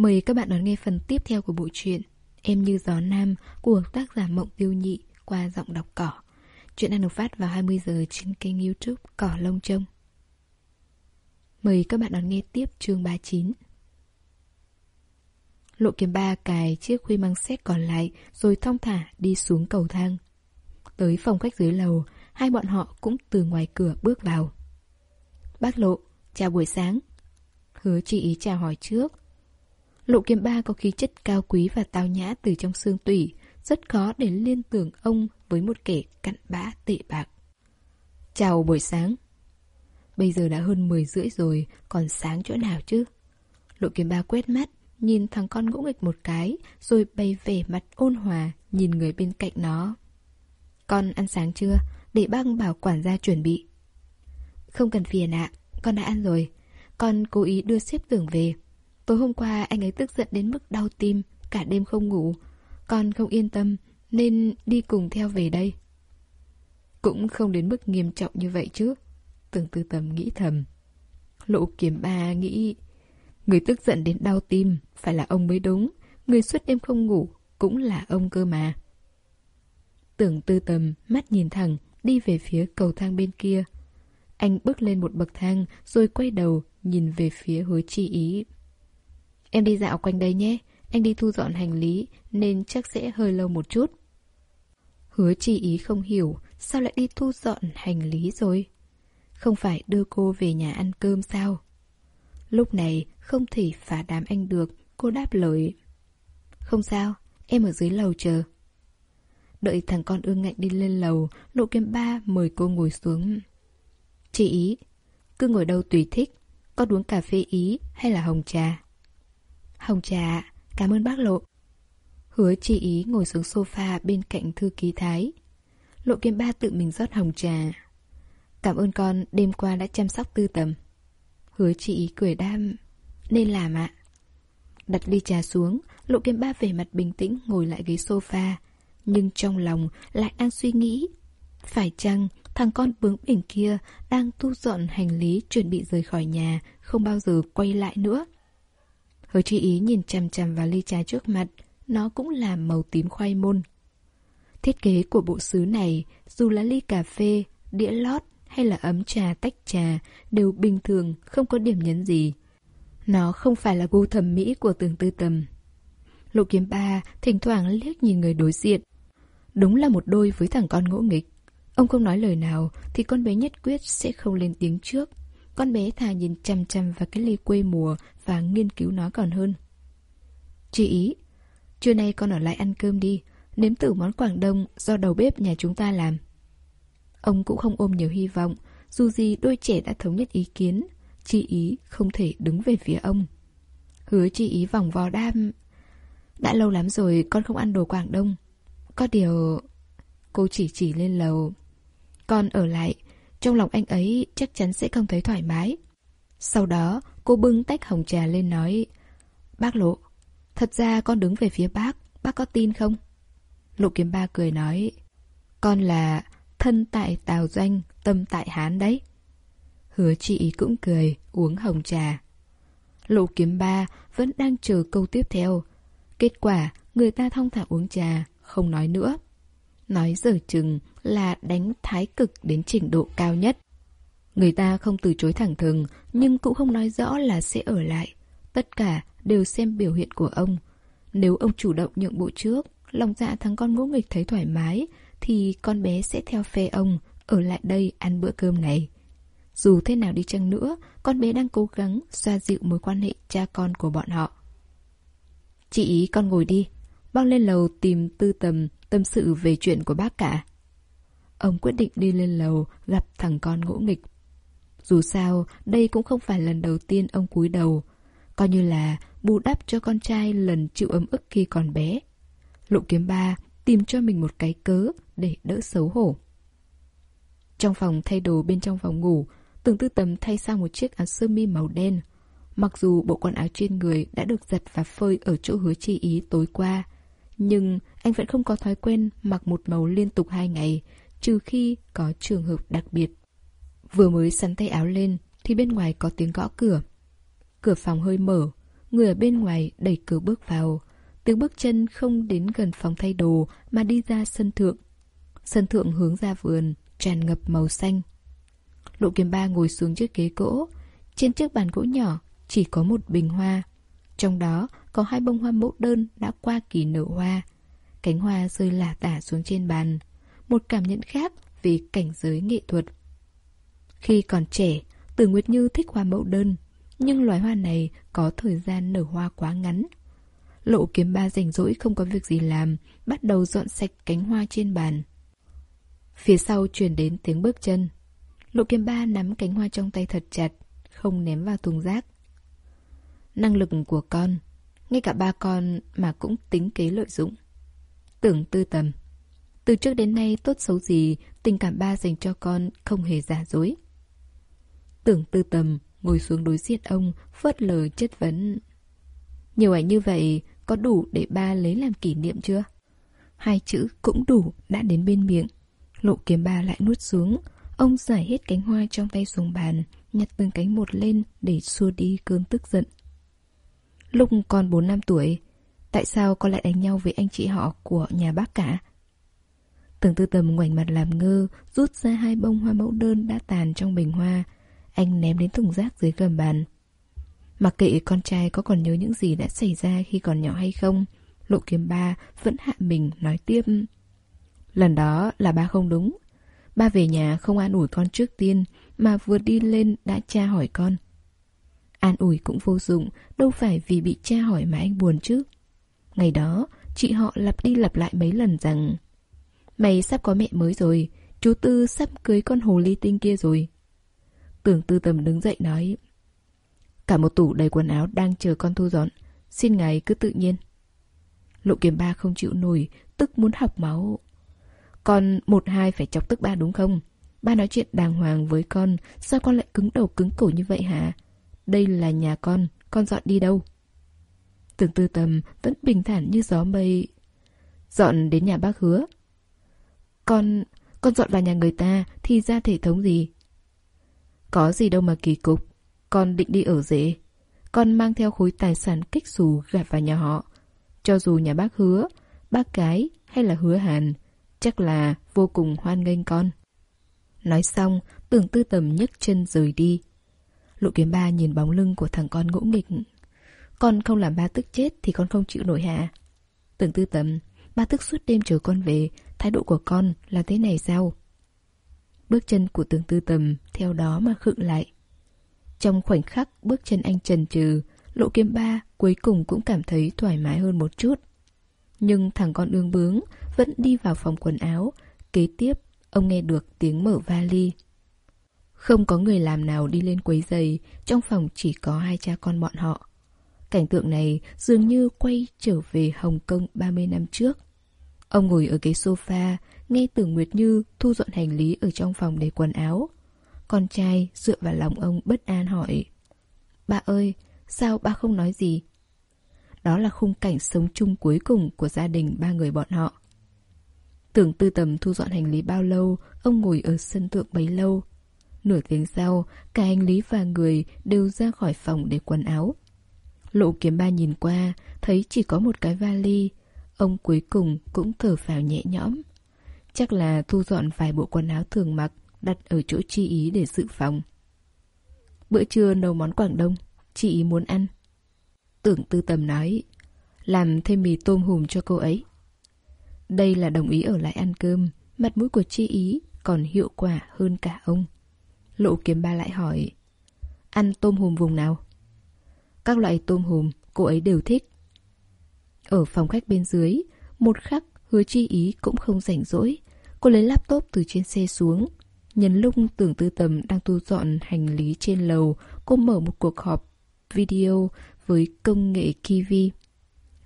Mời các bạn đón nghe phần tiếp theo của bộ truyện Em như gió nam của tác giả Mộng Tiêu Nhị qua giọng đọc cỏ. Chuyện đang được phát vào 20 giờ trên kênh youtube Cỏ Lông Trông. Mời các bạn đón nghe tiếp chương 39. Lộ kiếm ba cài chiếc khuy măng xét còn lại rồi thong thả đi xuống cầu thang. Tới phòng khách dưới lầu, hai bọn họ cũng từ ngoài cửa bước vào. Bác Lộ, chào buổi sáng. Hứa chị ý chào hỏi trước. Lộ kiếm ba có khí chất cao quý và tao nhã từ trong xương tủy, rất khó để liên tưởng ông với một kẻ cặn bã tệ bạc. Chào buổi sáng. Bây giờ đã hơn 10 rưỡi rồi, còn sáng chỗ nào chứ? Lộ kiếm ba quét mắt, nhìn thằng con ngỗ nghịch một cái, rồi bày vẻ mặt ôn hòa, nhìn người bên cạnh nó. Con ăn sáng chưa? Để bác bảo quản gia chuẩn bị. Không cần phiền ạ, con đã ăn rồi. Con cố ý đưa xếp tưởng về. Tối hôm qua anh ấy tức giận đến mức đau tim, cả đêm không ngủ. Con không yên tâm, nên đi cùng theo về đây. Cũng không đến mức nghiêm trọng như vậy chứ. Tưởng tư tầm nghĩ thầm. Lộ kiếm ba nghĩ... Người tức giận đến đau tim, phải là ông mới đúng. Người suốt đêm không ngủ, cũng là ông cơ mà. Tưởng tư tầm, mắt nhìn thẳng, đi về phía cầu thang bên kia. Anh bước lên một bậc thang, rồi quay đầu, nhìn về phía hứa chi ý. Em đi dạo quanh đây nhé, anh đi thu dọn hành lý, nên chắc sẽ hơi lâu một chút. Hứa chi ý không hiểu, sao lại đi thu dọn hành lý rồi? Không phải đưa cô về nhà ăn cơm sao? Lúc này không thể phá đám anh được, cô đáp lời. Không sao, em ở dưới lầu chờ. Đợi thằng con ương ngạnh đi lên lầu, lộ kiếm ba mời cô ngồi xuống. Chị ý, cứ ngồi đâu tùy thích, có uống cà phê ý hay là hồng trà? Hồng trà, cảm ơn bác lộ. Hứa chi ý ngồi xuống sofa bên cạnh thư ký Thái. Lộ kiếm ba tự mình rót hồng trà. Cảm ơn con đêm qua đã chăm sóc tư tầm. Hứa chi ý cười đam. Nên làm ạ. Đặt ly trà xuống, lộ kiếm ba về mặt bình tĩnh ngồi lại ghế sofa. Nhưng trong lòng lại đang suy nghĩ. Phải chăng thằng con bướng bỉnh kia đang thu dọn hành lý chuẩn bị rời khỏi nhà, không bao giờ quay lại nữa? Hứa chi ý nhìn chằm chằm vào ly trà trước mặt, nó cũng là màu tím khoai môn. Thiết kế của bộ sứ này, dù là ly cà phê, đĩa lót hay là ấm trà tách trà, đều bình thường, không có điểm nhấn gì. Nó không phải là gu thẩm mỹ của tường tư tầm. Lộ kiếm ba thỉnh thoảng liếc nhìn người đối diện. Đúng là một đôi với thằng con ngỗ nghịch. Ông không nói lời nào thì con bé nhất quyết sẽ không lên tiếng trước. Con bé thà nhìn chăm chăm vào cái ly quê mùa và nghiên cứu nó còn hơn. Chị ý, trưa nay con ở lại ăn cơm đi, nếm thử món Quảng Đông do đầu bếp nhà chúng ta làm. Ông cũng không ôm nhiều hy vọng, dù gì đôi trẻ đã thống nhất ý kiến, chị ý không thể đứng về phía ông. Hứa chị ý vòng vò đam. Đã lâu lắm rồi con không ăn đồ Quảng Đông. Có điều... Cô chỉ chỉ lên lầu. Con ở lại, trong lòng anh ấy chắc chắn sẽ không thấy thoải mái. Sau đó, cô bưng tách hồng trà lên nói Bác Lộ, thật ra con đứng về phía bác, bác có tin không? Lộ kiếm ba cười nói Con là thân tại Tào Doanh, tâm tại Hán đấy. Hứa chị cũng cười, uống hồng trà. Lộ kiếm ba vẫn đang chờ câu tiếp theo. Kết quả, người ta thong thả uống trà, không nói nữa. Nói giờ chừng là đánh thái cực đến trình độ cao nhất. Người ta không từ chối thẳng thừng, nhưng cũng không nói rõ là sẽ ở lại. Tất cả đều xem biểu hiện của ông. Nếu ông chủ động nhượng bộ trước, lòng dạ thằng con ngỗ nghịch thấy thoải mái, thì con bé sẽ theo phe ông, ở lại đây ăn bữa cơm này. Dù thế nào đi chăng nữa, con bé đang cố gắng xoa dịu mối quan hệ cha con của bọn họ. Chị ý con ngồi đi, băng lên lầu tìm tư tầm tâm sự về chuyện của bác cả. Ông quyết định đi lên lầu gặp thằng con ngỗ nghịch. Dù sao, đây cũng không phải lần đầu tiên ông cúi đầu, coi như là bù đắp cho con trai lần chịu ấm ức khi còn bé. Lộ kiếm ba tìm cho mình một cái cớ để đỡ xấu hổ. Trong phòng thay đồ bên trong phòng ngủ, Tưởng tư tầm thay sang một chiếc áo sơ mi màu đen. Mặc dù bộ quần áo trên người đã được giặt và phơi ở chỗ hứa chi ý tối qua, nhưng anh vẫn không có thói quen mặc một màu liên tục hai ngày, trừ khi có trường hợp đặc biệt. Vừa mới sắn tay áo lên thì bên ngoài có tiếng gõ cửa. Cửa phòng hơi mở, người ở bên ngoài đẩy cửa bước vào. Tiếng bước chân không đến gần phòng thay đồ mà đi ra sân thượng. Sân thượng hướng ra vườn, tràn ngập màu xanh. Lộ kiếm ba ngồi xuống chiếc ghế gỗ. Trên chiếc bàn gỗ nhỏ chỉ có một bình hoa. Trong đó có hai bông hoa mẫu đơn đã qua kỳ nở hoa. Cánh hoa rơi lả tả xuống trên bàn. Một cảm nhận khác về cảnh giới nghệ thuật. Khi còn trẻ, Tử Nguyệt Như thích hoa mẫu đơn, nhưng loài hoa này có thời gian nở hoa quá ngắn. Lộ kiếm ba rảnh rỗi không có việc gì làm, bắt đầu dọn sạch cánh hoa trên bàn. Phía sau truyền đến tiếng bước chân. Lộ kiếm ba nắm cánh hoa trong tay thật chặt, không ném vào thùng rác. Năng lực của con, ngay cả ba con mà cũng tính kế lợi dụng. Tưởng tư tầm. Từ trước đến nay tốt xấu gì, tình cảm ba dành cho con không hề giả dối. Tưởng tư tầm, ngồi xuống đối diện ông, phớt lờ chất vấn. Nhiều ảnh như vậy, có đủ để ba lấy làm kỷ niệm chưa? Hai chữ cũng đủ đã đến bên miệng. Lộ kiếm ba lại nuốt xuống. Ông giải hết cánh hoa trong tay xuống bàn, nhặt từng cánh một lên để xua đi cơn tức giận. Lúc còn 4 năm tuổi, tại sao con lại đánh nhau với anh chị họ của nhà bác cả? Tưởng tư tầm ngoảnh mặt làm ngơ, rút ra hai bông hoa mẫu đơn đã tàn trong bình hoa. Anh ném đến thùng rác dưới gầm bàn. Mặc kệ con trai có còn nhớ những gì đã xảy ra khi còn nhỏ hay không, Lộ kiếm ba vẫn hạ mình nói tiếp. Lần đó là ba không đúng. Ba về nhà không an ủi con trước tiên, mà vừa đi lên đã tra hỏi con. An ủi cũng vô dụng, đâu phải vì bị cha hỏi mà anh buồn chứ. Ngày đó, chị họ lặp đi lặp lại mấy lần rằng Mày sắp có mẹ mới rồi, chú Tư sắp cưới con hồ ly tinh kia rồi. Tưởng tư tầm đứng dậy nói Cả một tủ đầy quần áo đang chờ con thu dọn, xin ngài cứ tự nhiên. Lộ kiểm ba không chịu nổi, tức muốn học máu. Con một hai phải chọc tức ba đúng không? Ba nói chuyện đàng hoàng với con, sao con lại cứng đầu cứng cổ như vậy hả? Đây là nhà con, con dọn đi đâu? Tưởng tư tầm vẫn bình thản như gió mây. Dọn đến nhà bác hứa. Con... con dọn vào nhà người ta thì ra thể thống gì? Có gì đâu mà kỳ cục. Con định đi ở dễ. Con mang theo khối tài sản kích xù gạt vào nhà họ. Cho dù nhà bác hứa, bác cái hay là hứa hàn, chắc là vô cùng hoan nghênh con. Nói xong, tưởng tư tầm nhấc chân rời đi. Lộ kiếm ba nhìn bóng lưng của thằng con ngỗ nghịch. Con không làm ba tức chết thì con không chịu nổi hả? Tưởng tư tầm, ba tức suốt đêm chờ con về, thái độ của con là thế này sao? Bước chân của tưởng tư tầm theo đó mà khựng lại. Trong khoảnh khắc bước chân anh trần trừ, lộ kiếm ba cuối cùng cũng cảm thấy thoải mái hơn một chút. Nhưng thằng con ương bướng vẫn đi vào phòng quần áo. Kế tiếp, ông nghe được tiếng mở vali. Không có người làm nào đi lên quấy giày, trong phòng chỉ có hai cha con bọn họ. Cảnh tượng này dường như quay trở về Hồng Kông 30 năm trước. Ông ngồi ở ghế sofa, nghe Tưởng Nguyệt Như thu dọn hành lý ở trong phòng để quần áo. Con trai dựa vào lòng ông bất an hỏi. Ba ơi, sao ba không nói gì? Đó là khung cảnh sống chung cuối cùng của gia đình ba người bọn họ. Tưởng tư tầm thu dọn hành lý bao lâu, ông ngồi ở sân thượng bấy lâu. Nửa tiếng sau, cả hành lý và người đều ra khỏi phòng để quần áo. Lộ kiếm ba nhìn qua, thấy chỉ có một cái vali. Ông cuối cùng cũng thở phào nhẹ nhõm. Chắc là thu dọn vài bộ quần áo thường mặc, đặt ở chỗ chi ý để dự phòng. Bữa trưa nấu món Quảng Đông, chị ý muốn ăn. Tưởng tư tầm nói, làm thêm mì tôm hùm cho cô ấy. Đây là đồng ý ở lại ăn cơm, mặt mũi của chi ý còn hiệu quả hơn cả ông. Lộ kiếm ba lại hỏi, ăn tôm hùm vùng nào? Các loại tôm hùm cô ấy đều thích. Ở phòng khách bên dưới, một khắc hứa chi ý cũng không rảnh rỗi. Cô lấy laptop từ trên xe xuống. Nhân lúc tưởng tư tầm đang thu dọn hành lý trên lầu, cô mở một cuộc họp video với công nghệ Kiwi.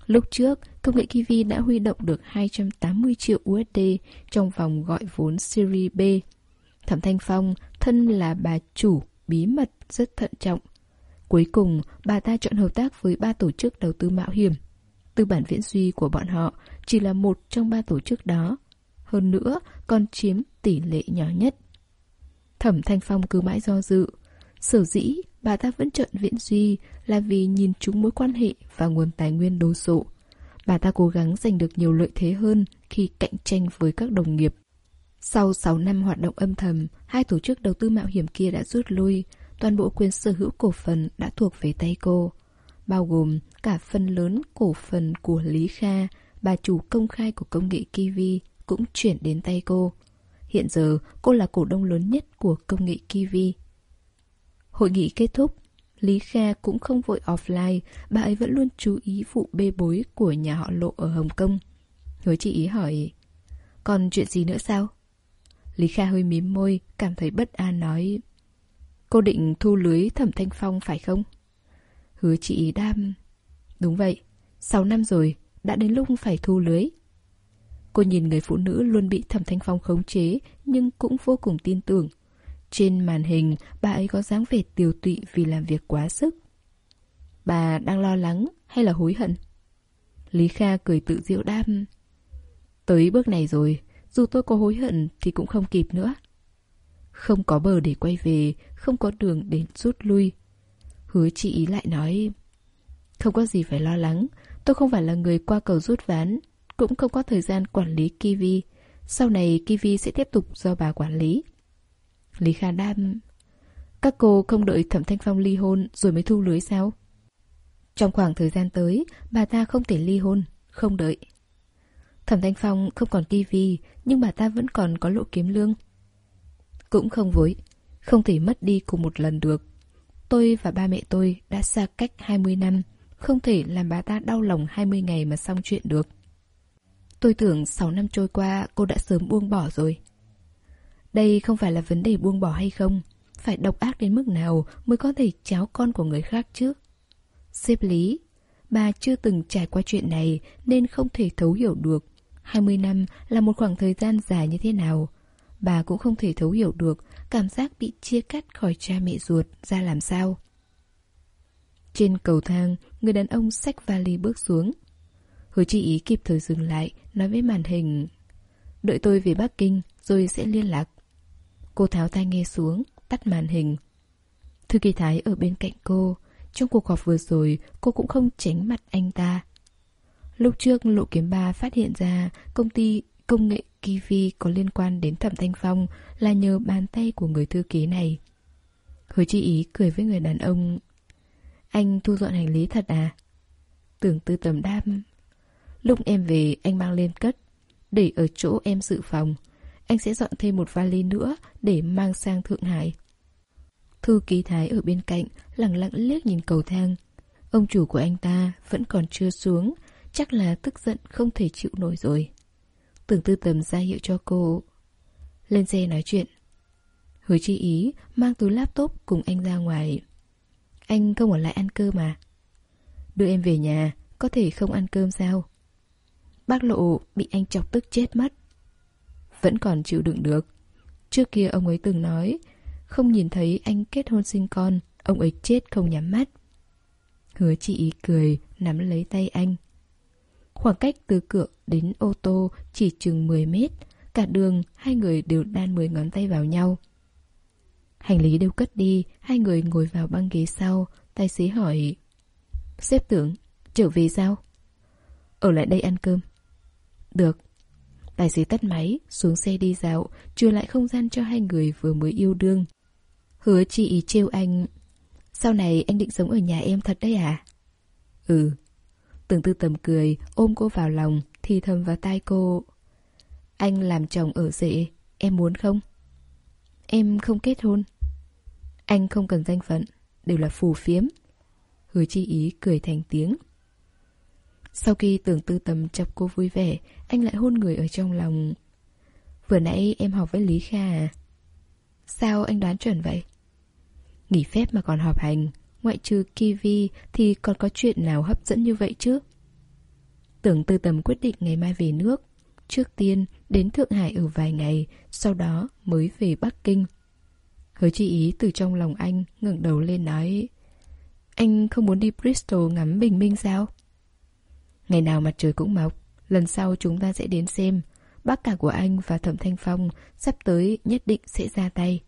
Lúc trước, công nghệ Kiwi đã huy động được 280 triệu USD trong vòng gọi vốn Series B. Thẩm Thanh Phong, thân là bà chủ, bí mật, rất thận trọng. Cuối cùng, bà ta chọn hợp tác với ba tổ chức đầu tư mạo hiểm. Tư bản viễn duy của bọn họ chỉ là một trong ba tổ chức đó. Hơn nữa, còn chiếm tỷ lệ nhỏ nhất. Thẩm Thanh Phong cứ mãi do dự. Sở dĩ bà ta vẫn chọn Viễn Duy là vì nhìn chúng mối quan hệ và nguồn tài nguyên đồ sộ. Bà ta cố gắng giành được nhiều lợi thế hơn khi cạnh tranh với các đồng nghiệp. Sau 6 năm hoạt động âm thầm, hai tổ chức đầu tư mạo hiểm kia đã rút lui, toàn bộ quyền sở hữu cổ phần đã thuộc về tay cô, bao gồm cả phần lớn cổ phần của Lý Kha, bà chủ công khai của công nghệ Kiwi cũng chuyển đến tay cô. Hiện giờ, cô là cổ đông lớn nhất của công nghệ Kiwi. Hội nghị kết thúc, Lý Kha cũng không vội offline, bà ấy vẫn luôn chú ý vụ bê bối của nhà họ Lộ ở Hồng Kông. Hứa chị ý hỏi, còn chuyện gì nữa sao? Lý Kha hơi mím môi, cảm thấy bất an nói, cô định thu lưới thẩm thanh phong phải không? Hứa chị đam, đúng vậy, 6 năm rồi, đã đến lúc phải thu lưới. Cô nhìn người phụ nữ luôn bị thẩm thanh phong khống chế, nhưng cũng vô cùng tin tưởng. Trên màn hình, bà ấy có dáng vẻ tiều tụy vì làm việc quá sức. Bà đang lo lắng hay là hối hận? Lý Kha cười tự diệu đam. Tới bước này rồi, dù tôi có hối hận thì cũng không kịp nữa. Không có bờ để quay về, không có đường để rút lui. Hứa chị ý lại nói, không có gì phải lo lắng, tôi không phải là người qua cầu rút ván, cũng không có thời gian quản lý Kiwi. Sau này Kiwi sẽ tiếp tục do bà quản lý. Lý Kha Đam Các cô không đợi Thẩm Thanh Phong ly hôn rồi mới thu lưới sao? Trong khoảng thời gian tới, bà ta không thể ly hôn, không đợi. Thẩm Thanh Phong không còn Kiwi, nhưng bà ta vẫn còn có lộ kiếm lương. Cũng không với, không thể mất đi cùng một lần được. Tôi và ba mẹ tôi đã xa cách 20 năm, không thể làm bà ta đau lòng 20 ngày mà xong chuyện được. Tôi tưởng 6 năm trôi qua cô đã sớm buông bỏ rồi. Đây không phải là vấn đề buông bỏ hay không, phải độc ác đến mức nào mới có thể cháo con của người khác chứ. Xếp lý, bà chưa từng trải qua chuyện này nên không thể thấu hiểu được 20 năm là một khoảng thời gian dài như thế nào. Bà cũng không thể thấu hiểu được cảm giác bị chia cắt khỏi cha mẹ ruột ra làm sao. Trên cầu thang, người đàn ông xách vali bước xuống. Hứa chị ý kịp thời dừng lại, nói với màn hình. Đợi tôi về Bắc Kinh, rồi sẽ liên lạc. Cô tháo tai nghe xuống, tắt màn hình. Thư kỳ Thái ở bên cạnh cô. Trong cuộc họp vừa rồi, cô cũng không tránh mặt anh ta. Lúc trước, Lộ Kiếm Ba phát hiện ra công ty công nghệ Kivi có liên quan đến Thẩm Thanh Phong là nhờ bàn tay của người thư ký này. Hứa chi ý cười với người đàn ông. Anh thu dọn hành lý thật à? Tưởng tư tầm đam. Lúc em về, anh mang lên cất, để ở chỗ em dự phòng anh sẽ dọn thêm một vali nữa để mang sang Thượng Hải. Thư ký Thái ở bên cạnh, lặng lặng liếc nhìn cầu thang. Ông chủ của anh ta vẫn còn chưa xuống, chắc là tức giận không thể chịu nổi rồi. Tưởng tư tầm ra hiệu cho cô. Lên xe nói chuyện. Hứa chi ý mang túi laptop cùng anh ra ngoài. Anh không ở lại ăn cơm mà. Đưa em về nhà, có thể không ăn cơm sao? Bác lộ bị anh chọc tức chết mất vẫn còn chịu đựng được. Trước kia ông ấy từng nói, không nhìn thấy anh kết hôn sinh con, ông ấy chết không nhắm mắt. Hứa chị ý cười, nắm lấy tay anh. Khoảng cách từ cửa đến ô tô chỉ chừng 10 mét, cả đường hai người đều đan 10 ngón tay vào nhau. Hành lý đều cất đi, hai người ngồi vào băng ghế sau, tài xế hỏi Xếp tưởng, trở về sao? Ở lại đây ăn cơm Được Tài xế tắt máy, xuống xe đi dạo, chưa lại không gian cho hai người vừa mới yêu đương. Hứa chị trêu anh. Sau này anh định sống ở nhà em thật đấy à? Ừ. Tưởng tư tầm cười, ôm cô vào lòng, thì thầm vào tai cô. Anh làm chồng ở dễ, em muốn không? Em không kết hôn. Anh không cần danh phận, đều là phù phiếm. Hứa chi ý cười thành tiếng. Sau khi tưởng tư tầm chọc cô vui vẻ, anh lại hôn người ở trong lòng. Vừa nãy em học với Lý Kha à? Sao anh đoán chuẩn vậy? Nghỉ phép mà còn họp hành, ngoại trừ Kiwi thì còn có chuyện nào hấp dẫn như vậy chứ? Tưởng tư tầm quyết định ngày mai về nước. Trước tiên đến Thượng Hải ở vài ngày, sau đó mới về Bắc Kinh. Hứa chi ý từ trong lòng anh ngẩng đầu lên nói Anh không muốn đi Bristol ngắm bình minh sao? Ngày nào mặt trời cũng mọc, lần sau chúng ta sẽ đến xem. Bác cả của anh và Thẩm Thanh Phong sắp tới nhất định sẽ ra tay.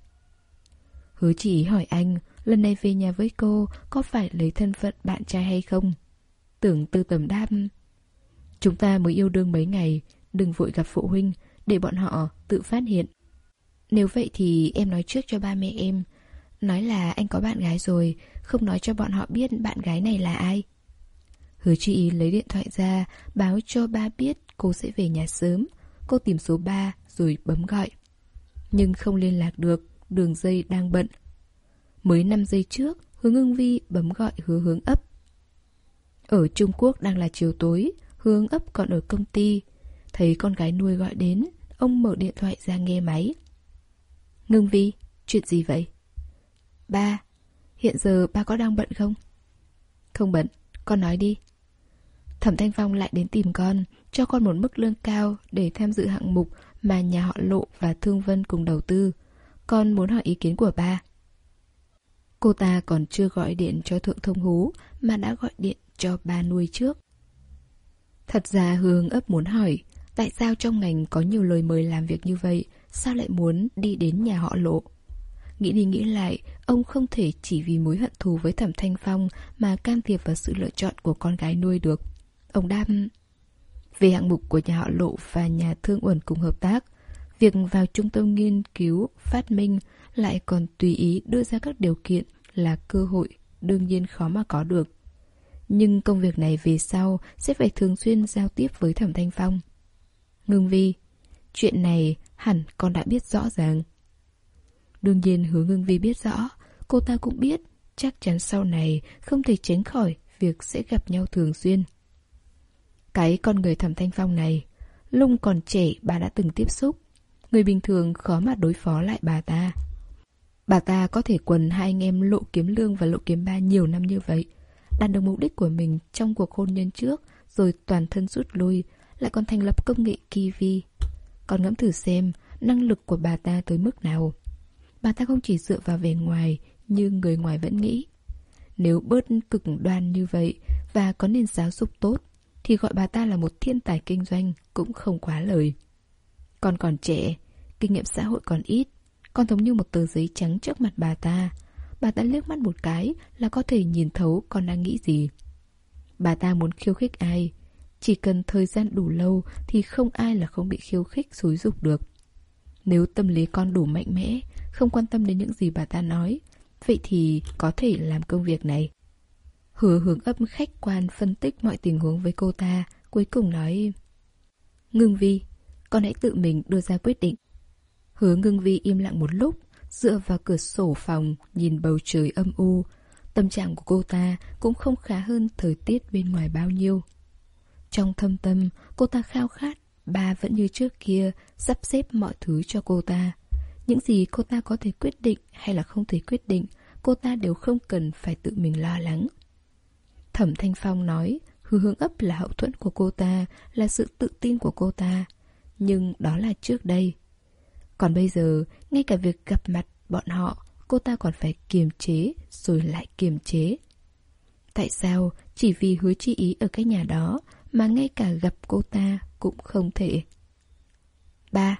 Hứa chỉ hỏi anh, lần này về nhà với cô có phải lấy thân phận bạn trai hay không? Tưởng tư tầm đáp. Chúng ta mới yêu đương mấy ngày, đừng vội gặp phụ huynh, để bọn họ tự phát hiện. Nếu vậy thì em nói trước cho ba mẹ em. Nói là anh có bạn gái rồi, không nói cho bọn họ biết bạn gái này là ai. Hứa chị ý lấy điện thoại ra, báo cho ba biết cô sẽ về nhà sớm. Cô tìm số 3 rồi bấm gọi. Nhưng không liên lạc được, đường dây đang bận. Mới 5 giây trước, Hướng ưng vi bấm gọi hứa hướng ấp. Ở Trung Quốc đang là chiều tối, hướng ấp còn ở công ty. Thấy con gái nuôi gọi đến, ông mở điện thoại ra nghe máy. Ngưng vi, chuyện gì vậy? Ba, hiện giờ ba có đang bận không? Không bận, con nói đi. Thẩm Thanh Phong lại đến tìm con, cho con một mức lương cao để tham dự hạng mục mà nhà họ Lộ và Thương Vân cùng đầu tư. Con muốn hỏi ý kiến của ba. Cô ta còn chưa gọi điện cho Thượng Thông Hú mà đã gọi điện cho ba nuôi trước. Thật ra Hương ấp muốn hỏi tại sao trong ngành có nhiều lời mời làm việc như vậy, sao lại muốn đi đến nhà họ Lộ. Nghĩ đi nghĩ lại, ông không thể chỉ vì mối hận thù với Thẩm Thanh Phong mà can thiệp vào sự lựa chọn của con gái nuôi được. Ông đáp Về hạng mục của nhà họ Lộ và nhà Thương Uẩn cùng hợp tác, việc vào trung tâm nghiên cứu, phát minh lại còn tùy ý đưa ra các điều kiện là cơ hội đương nhiên khó mà có được. Nhưng công việc này về sau sẽ phải thường xuyên giao tiếp với Thẩm Thanh Phong. Ngưng Vi, chuyện này hẳn con đã biết rõ ràng. Đương nhiên hứa ngưng Vi biết rõ, cô ta cũng biết chắc chắn sau này không thể tránh khỏi việc sẽ gặp nhau thường xuyên. Cái con người Thẩm Thanh Phong này, lung còn trẻ bà đã từng tiếp xúc. Người bình thường khó mà đối phó lại bà ta. Bà ta có thể quần hai anh em lộ kiếm lương và lộ kiếm ba nhiều năm như vậy, đạt được mục đích của mình trong cuộc hôn nhân trước, rồi toàn thân rút lui, lại còn thành lập công nghệ Kiwi. Còn ngẫm thử xem năng lực của bà ta tới mức nào. Bà ta không chỉ dựa vào vẻ ngoài như người ngoài vẫn nghĩ. Nếu bớt cực đoan như vậy và có nền giáo dục tốt, thì gọi bà ta là một thiên tài kinh doanh cũng không quá lời. còn còn trẻ, kinh nghiệm xã hội còn ít, con giống như một tờ giấy trắng trước mặt bà ta. Bà ta liếc mắt một cái là có thể nhìn thấu con đang nghĩ gì. Bà ta muốn khiêu khích ai? Chỉ cần thời gian đủ lâu thì không ai là không bị khiêu khích xúi dục được. Nếu tâm lý con đủ mạnh mẽ, không quan tâm đến những gì bà ta nói, vậy thì có thể làm công việc này. Hứa hướng âm khách quan phân tích mọi tình huống với cô ta, cuối cùng nói Ngưng vi, con hãy tự mình đưa ra quyết định. Hứa ngưng vi im lặng một lúc, dựa vào cửa sổ phòng, nhìn bầu trời âm u. Tâm trạng của cô ta cũng không khá hơn thời tiết bên ngoài bao nhiêu. Trong thâm tâm, cô ta khao khát, ba vẫn như trước kia, sắp xếp mọi thứ cho cô ta. Những gì cô ta có thể quyết định hay là không thể quyết định, cô ta đều không cần phải tự mình lo lắng. Thẩm Thanh Phong nói, hư hướng ấp là hậu thuẫn của cô ta, là sự tự tin của cô ta. Nhưng đó là trước đây. Còn bây giờ, ngay cả việc gặp mặt bọn họ, cô ta còn phải kiềm chế rồi lại kiềm chế. Tại sao chỉ vì hứa chi ý ở cái nhà đó mà ngay cả gặp cô ta cũng không thể? Ba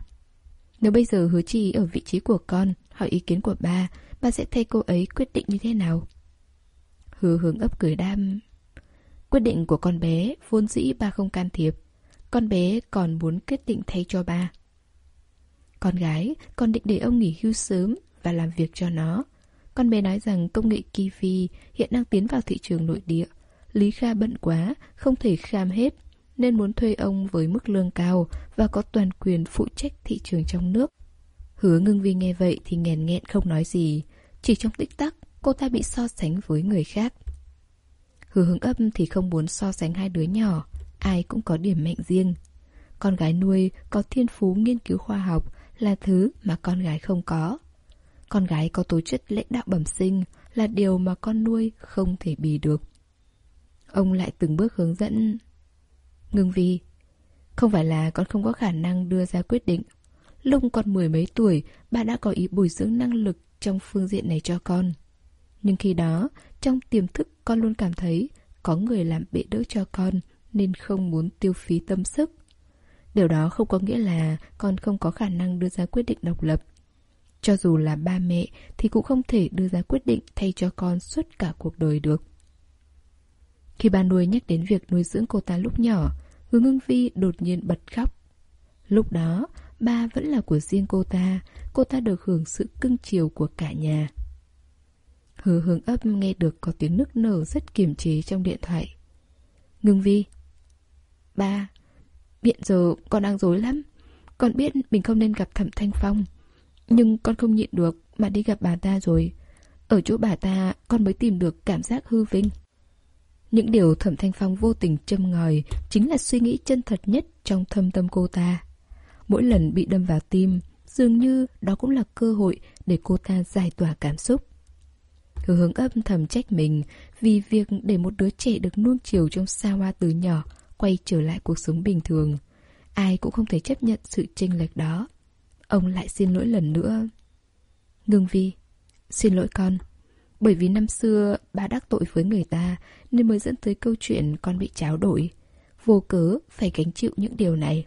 Nếu bây giờ hứa chi ý ở vị trí của con, hỏi ý kiến của ba, ba sẽ thay cô ấy quyết định như thế nào? Hứa hướng ấp cười đam Quyết định của con bé vốn dĩ ba không can thiệp Con bé còn muốn quyết định thay cho ba con gái còn định để ông nghỉ hưu sớm và làm việc cho nó. Con bé nói rằng công nghệ Kiwi hiện đang tiến vào thị trường nội địa. Lý Kha bận quá, không thể kham hết, nên muốn thuê ông với mức lương cao và có toàn quyền phụ trách thị trường trong nước. Hứa ngưng vi nghe vậy thì nghèn nghẹn không nói gì. Chỉ trong tích tắc, cô ta bị so sánh với người khác. Hứa hướng âm thì không muốn so sánh hai đứa nhỏ, ai cũng có điểm mạnh riêng. Con gái nuôi có thiên phú nghiên cứu khoa học, là thứ mà con gái không có. Con gái có tố chất lãnh đạo bẩm sinh là điều mà con nuôi không thể bì được. Ông lại từng bước hướng dẫn. Ngưng vi, không phải là con không có khả năng đưa ra quyết định. Lúc con mười mấy tuổi, bà đã có ý bồi dưỡng năng lực trong phương diện này cho con. Nhưng khi đó, trong tiềm thức con luôn cảm thấy có người làm bệ đỡ cho con nên không muốn tiêu phí tâm sức. Điều đó không có nghĩa là con không có khả năng đưa ra quyết định độc lập. Cho dù là ba mẹ thì cũng không thể đưa ra quyết định thay cho con suốt cả cuộc đời được. Khi bà nuôi nhắc đến việc nuôi dưỡng cô ta lúc nhỏ, Hứa ngưng vi đột nhiên bật khóc. Lúc đó, ba vẫn là của riêng cô ta, cô ta được hưởng sự cưng chiều của cả nhà. Hứa hướng ấp nghe được có tiếng nức nở rất kiềm chế trong điện thoại. Ngưng vi. Ba, hiện giờ con đang dối lắm. Con biết mình không nên gặp thẩm thanh phong. Nhưng con không nhịn được mà đi gặp bà ta rồi. Ở chỗ bà ta con mới tìm được cảm giác hư vinh. Những điều thẩm thanh phong vô tình châm ngòi chính là suy nghĩ chân thật nhất trong thâm tâm cô ta. Mỗi lần bị đâm vào tim, dường như đó cũng là cơ hội để cô ta giải tỏa cảm xúc. Hứa hướng âm thầm trách mình vì việc để một đứa trẻ được nuông chiều trong xa hoa từ nhỏ quay trở lại cuộc sống bình thường. Ai cũng không thể chấp nhận sự chênh lệch đó. Ông lại xin lỗi lần nữa. Ngưng Vi, xin lỗi con. Bởi vì năm xưa bà đắc tội với người ta nên mới dẫn tới câu chuyện con bị tráo đổi. Vô cớ phải gánh chịu những điều này.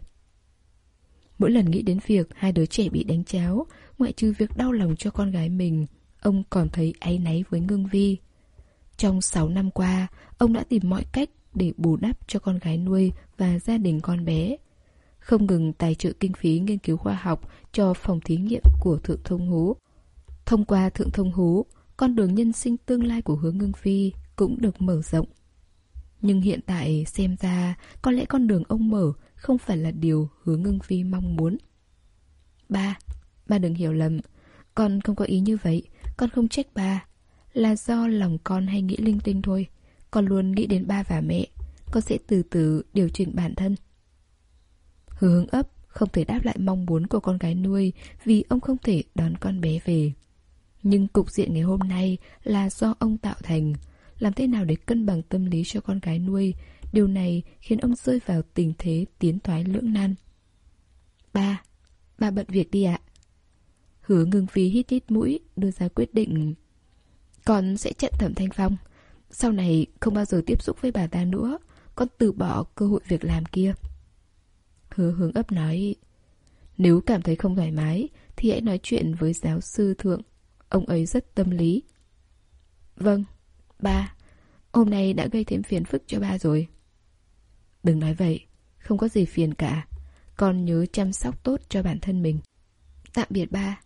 Mỗi lần nghĩ đến việc hai đứa trẻ bị đánh cháo, ngoại trừ việc đau lòng cho con gái mình, ông còn thấy áy náy với Ngưng Vi. Trong 6 năm qua, ông đã tìm mọi cách để bù đắp cho con gái nuôi và gia đình con bé. Không ngừng tài trợ kinh phí nghiên cứu khoa học cho phòng thí nghiệm của Thượng Thông Hú. Thông qua Thượng Thông Hú, con đường nhân sinh tương lai của hứa ngưng phi cũng được mở rộng. Nhưng hiện tại xem ra có lẽ con đường ông mở không phải là điều hứa ngưng phi mong muốn. Ba, ba đừng hiểu lầm. Con không có ý như vậy, con không trách ba. Là do lòng con hay nghĩ linh tinh thôi. Con luôn nghĩ đến ba và mẹ. Con sẽ từ từ điều chỉnh bản thân. Hướng ấp không thể đáp lại mong muốn của con gái nuôi vì ông không thể đón con bé về. Nhưng cục diện ngày hôm nay là do ông tạo thành. Làm thế nào để cân bằng tâm lý cho con gái nuôi, điều này khiến ông rơi vào tình thế tiến thoái lưỡng nan. Ba, ba bận việc đi ạ. Hứa ngưng phí hít hít mũi, đưa ra quyết định. Con sẽ chặn thẩm thanh phong. Sau này không bao giờ tiếp xúc với bà ta nữa, con từ bỏ cơ hội việc làm kia. Hứa hướng ấp nói, nếu cảm thấy không thoải mái thì hãy nói chuyện với giáo sư thượng Ông ấy rất tâm lý. Vâng, ba, hôm nay đã gây thêm phiền phức cho ba rồi. Đừng nói vậy, không có gì phiền cả. Con nhớ chăm sóc tốt cho bản thân mình. Tạm biệt ba,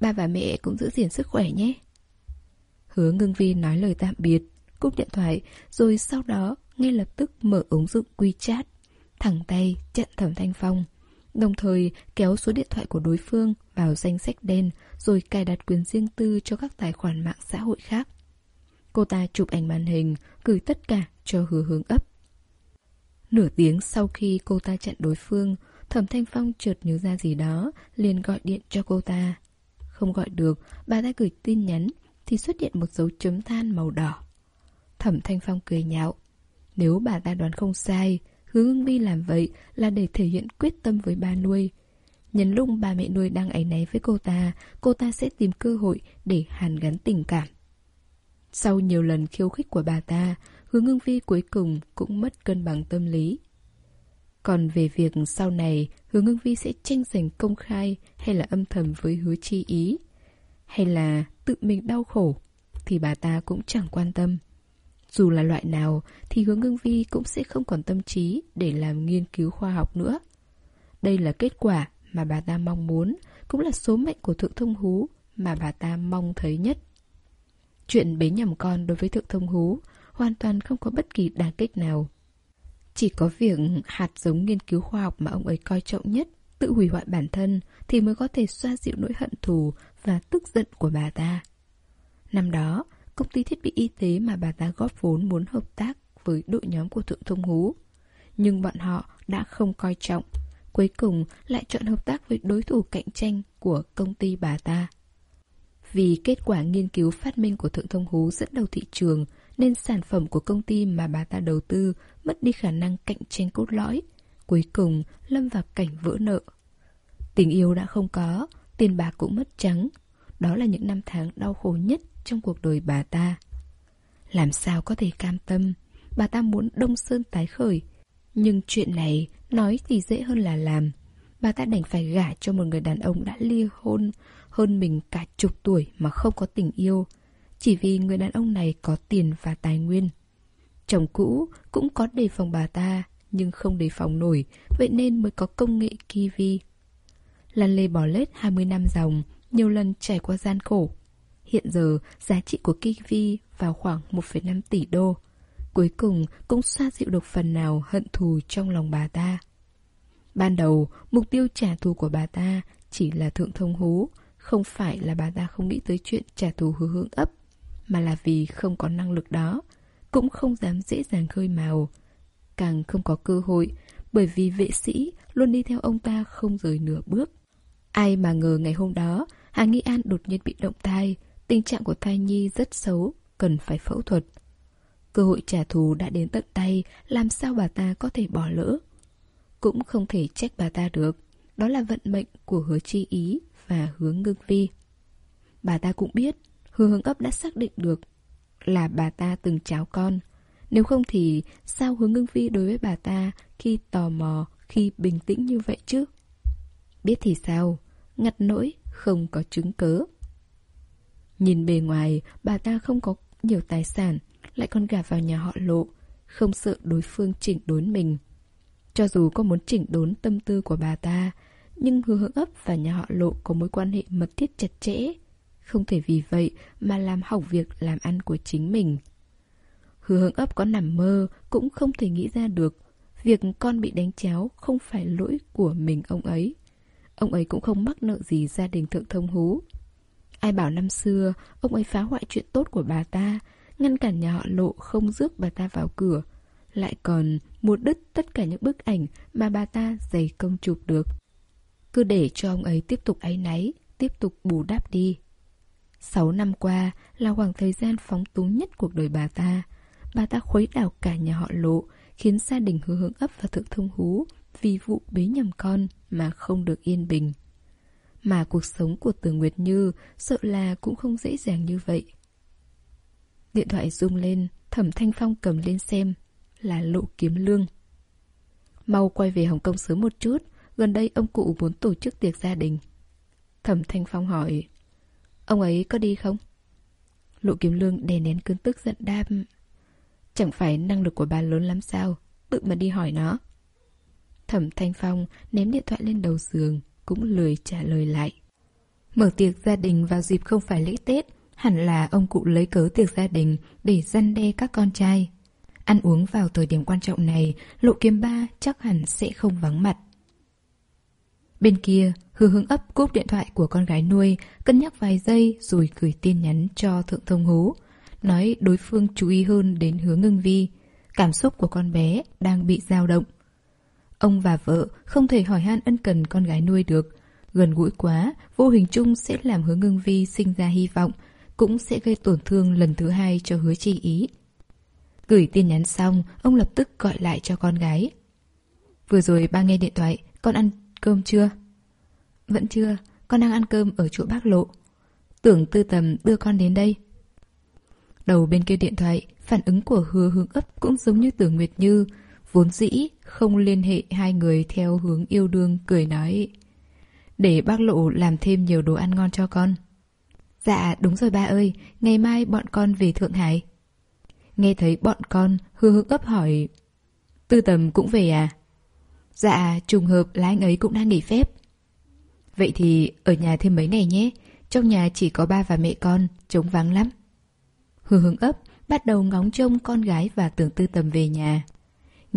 ba và mẹ cũng giữ gìn sức khỏe nhé. Hứa ngưng vi nói lời tạm biệt, cúp điện thoại, rồi sau đó ngay lập tức mở ứng dụng WeChat, thẳng tay chặn thẩm thanh phong đồng thời kéo số điện thoại của đối phương vào danh sách đen rồi cài đặt quyền riêng tư cho các tài khoản mạng xã hội khác. Cô ta chụp ảnh màn hình, gửi tất cả cho hứa hướng ấp. Nửa tiếng sau khi cô ta chặn đối phương, Thẩm Thanh Phong chợt nhớ ra gì đó, liền gọi điện cho cô ta. Không gọi được, bà ta gửi tin nhắn, thì xuất hiện một dấu chấm than màu đỏ. Thẩm Thanh Phong cười nhạo. Nếu bà ta đoán không sai, Hương Vi làm vậy là để thể hiện quyết tâm với ba nuôi. Nhân lúc ba mẹ nuôi đang áy náy với cô ta, cô ta sẽ tìm cơ hội để hàn gắn tình cảm. Sau nhiều lần khiêu khích của bà ta, Hứa Ngưng Vi cuối cùng cũng mất cân bằng tâm lý. Còn về việc sau này Hứa Ngưng Vi sẽ tranh giành công khai hay là âm thầm với hứa chi ý, hay là tự mình đau khổ, thì bà ta cũng chẳng quan tâm. Dù là loại nào thì hướng ngưng vi cũng sẽ không còn tâm trí để làm nghiên cứu khoa học nữa. Đây là kết quả mà bà ta mong muốn, cũng là số mệnh của Thượng Thông Hú mà bà ta mong thấy nhất. Chuyện bế nhầm con đối với Thượng Thông Hú hoàn toàn không có bất kỳ đả kích nào. Chỉ có việc hạt giống nghiên cứu khoa học mà ông ấy coi trọng nhất tự hủy hoại bản thân thì mới có thể xoa dịu nỗi hận thù và tức giận của bà ta. Năm đó, công ty thiết bị y tế mà bà ta góp vốn muốn hợp tác với đội nhóm của Thượng Thông Hú. Nhưng bọn họ đã không coi trọng, cuối cùng lại chọn hợp tác với đối thủ cạnh tranh của công ty bà ta. Vì kết quả nghiên cứu phát minh của Thượng Thông Hú dẫn đầu thị trường, nên sản phẩm của công ty mà bà ta đầu tư mất đi khả năng cạnh tranh cốt lõi, cuối cùng lâm vào cảnh vỡ nợ. Tình yêu đã không có, tiền bạc cũng mất trắng. Đó là những năm tháng đau khổ nhất trong cuộc đời bà ta. Làm sao có thể cam tâm, bà ta muốn Đông Sơn tái khởi. Nhưng chuyện này nói thì dễ hơn là làm. Bà ta đành phải gả cho một người đàn ông đã ly hôn, hơn mình cả chục tuổi mà không có tình yêu, chỉ vì người đàn ông này có tiền và tài nguyên. Chồng cũ cũng có đề phòng bà ta, nhưng không đề phòng nổi, vậy nên mới có công nghệ Kiwi. Lan lê bỏ lết 20 năm dòng, nhiều lần trải qua gian khổ. Hiện giờ, giá trị của Kiwi vào khoảng 1,5 tỷ đô. Cuối cùng cũng xoa dịu được phần nào hận thù trong lòng bà ta. Ban đầu, mục tiêu trả thù của bà ta chỉ là thượng thông hú, không phải là bà ta không nghĩ tới chuyện trả thù hứa hướng ấp, mà là vì không có năng lực đó, cũng không dám dễ dàng khơi màu. Càng không có cơ hội, bởi vì vệ sĩ luôn đi theo ông ta không rời nửa bước. Ai mà ngờ ngày hôm đó, Hà Nghi An đột nhiên bị động thai, tình trạng của thai nhi rất xấu, cần phải phẫu thuật. Cơ hội trả thù đã đến tận tay, làm sao bà ta có thể bỏ lỡ? Cũng không thể trách bà ta được, đó là vận mệnh của hứa chi ý và hướng ngưng vi. Bà ta cũng biết, hứa hướng ấp đã xác định được là bà ta từng cháo con. Nếu không thì sao hướng ngưng vi đối với bà ta khi tò mò, khi bình tĩnh như vậy chứ? Biết thì sao, ngặt nỗi không có chứng cớ. Nhìn bề ngoài, bà ta không có nhiều tài sản, lại còn gả vào nhà họ lộ, không sợ đối phương chỉnh đốn mình. Cho dù có muốn chỉnh đốn tâm tư của bà ta, nhưng hứa hướng ấp và nhà họ lộ có mối quan hệ mật thiết chặt chẽ. Không thể vì vậy mà làm hỏng việc làm ăn của chính mình. Hứa hưởng ấp có nằm mơ cũng không thể nghĩ ra được việc con bị đánh cháo không phải lỗi của mình ông ấy. Ông ấy cũng không mắc nợ gì gia đình thượng thông hú. Ai bảo năm xưa ông ấy phá hoại chuyện tốt của bà ta, ngăn cản nhà họ lộ không rước bà ta vào cửa, lại còn mua đứt tất cả những bức ảnh mà bà ta dày công chụp được. Cứ để cho ông ấy tiếp tục áy náy, tiếp tục bù đắp đi. Sáu năm qua là khoảng thời gian phóng túng nhất cuộc đời bà ta. Bà ta khuấy đảo cả nhà họ lộ, khiến gia đình hứa hướng ấp và thượng thông hú vì vụ bế nhầm con mà không được yên bình. Mà cuộc sống của Từ Nguyệt Như sợ là cũng không dễ dàng như vậy. Điện thoại rung lên, Thẩm Thanh Phong cầm lên xem, là Lộ Kiếm Lương. Mau quay về Hồng Kông sớm một chút, gần đây ông cụ muốn tổ chức tiệc gia đình. Thẩm Thanh Phong hỏi, ông ấy có đi không? Lộ Kiếm Lương đè nén cơn tức giận đam. Chẳng phải năng lực của bà lớn lắm sao, tự mà đi hỏi nó. Thẩm Thanh Phong ném điện thoại lên đầu giường, cũng lười trả lời lại. Mở tiệc gia đình vào dịp không phải lễ Tết, hẳn là ông cụ lấy cớ tiệc gia đình để răn đe các con trai. Ăn uống vào thời điểm quan trọng này, lộ kiếm ba chắc hẳn sẽ không vắng mặt. Bên kia, hư hứng ấp cúp điện thoại của con gái nuôi, cân nhắc vài giây rồi gửi tin nhắn cho Thượng Thông Hú. Nói đối phương chú ý hơn đến hướng ngưng vi. Cảm xúc của con bé đang bị dao động. Ông và vợ không thể hỏi han ân cần con gái nuôi được. Gần gũi quá, vô hình chung sẽ làm hứa ngưng vi sinh ra hy vọng, cũng sẽ gây tổn thương lần thứ hai cho hứa chi ý. Gửi tin nhắn xong, ông lập tức gọi lại cho con gái. Vừa rồi ba nghe điện thoại, con ăn cơm chưa? Vẫn chưa, con đang ăn cơm ở chỗ bác lộ. Tưởng tư tầm đưa con đến đây. Đầu bên kia điện thoại, phản ứng của hứa hướng ấp cũng giống như tưởng Nguyệt Như, vốn dĩ không liên hệ hai người theo hướng yêu đương cười nói. Để bác lộ làm thêm nhiều đồ ăn ngon cho con. Dạ đúng rồi ba ơi, ngày mai bọn con về Thượng Hải. Nghe thấy bọn con, hư hững ấp hỏi Tư tầm cũng về à? Dạ, trùng hợp là anh ấy cũng đang nghỉ phép. Vậy thì ở nhà thêm mấy ngày nhé, trong nhà chỉ có ba và mẹ con, trống vắng lắm. Hư hứng ấp bắt đầu ngóng trông con gái và tưởng tư tầm về nhà.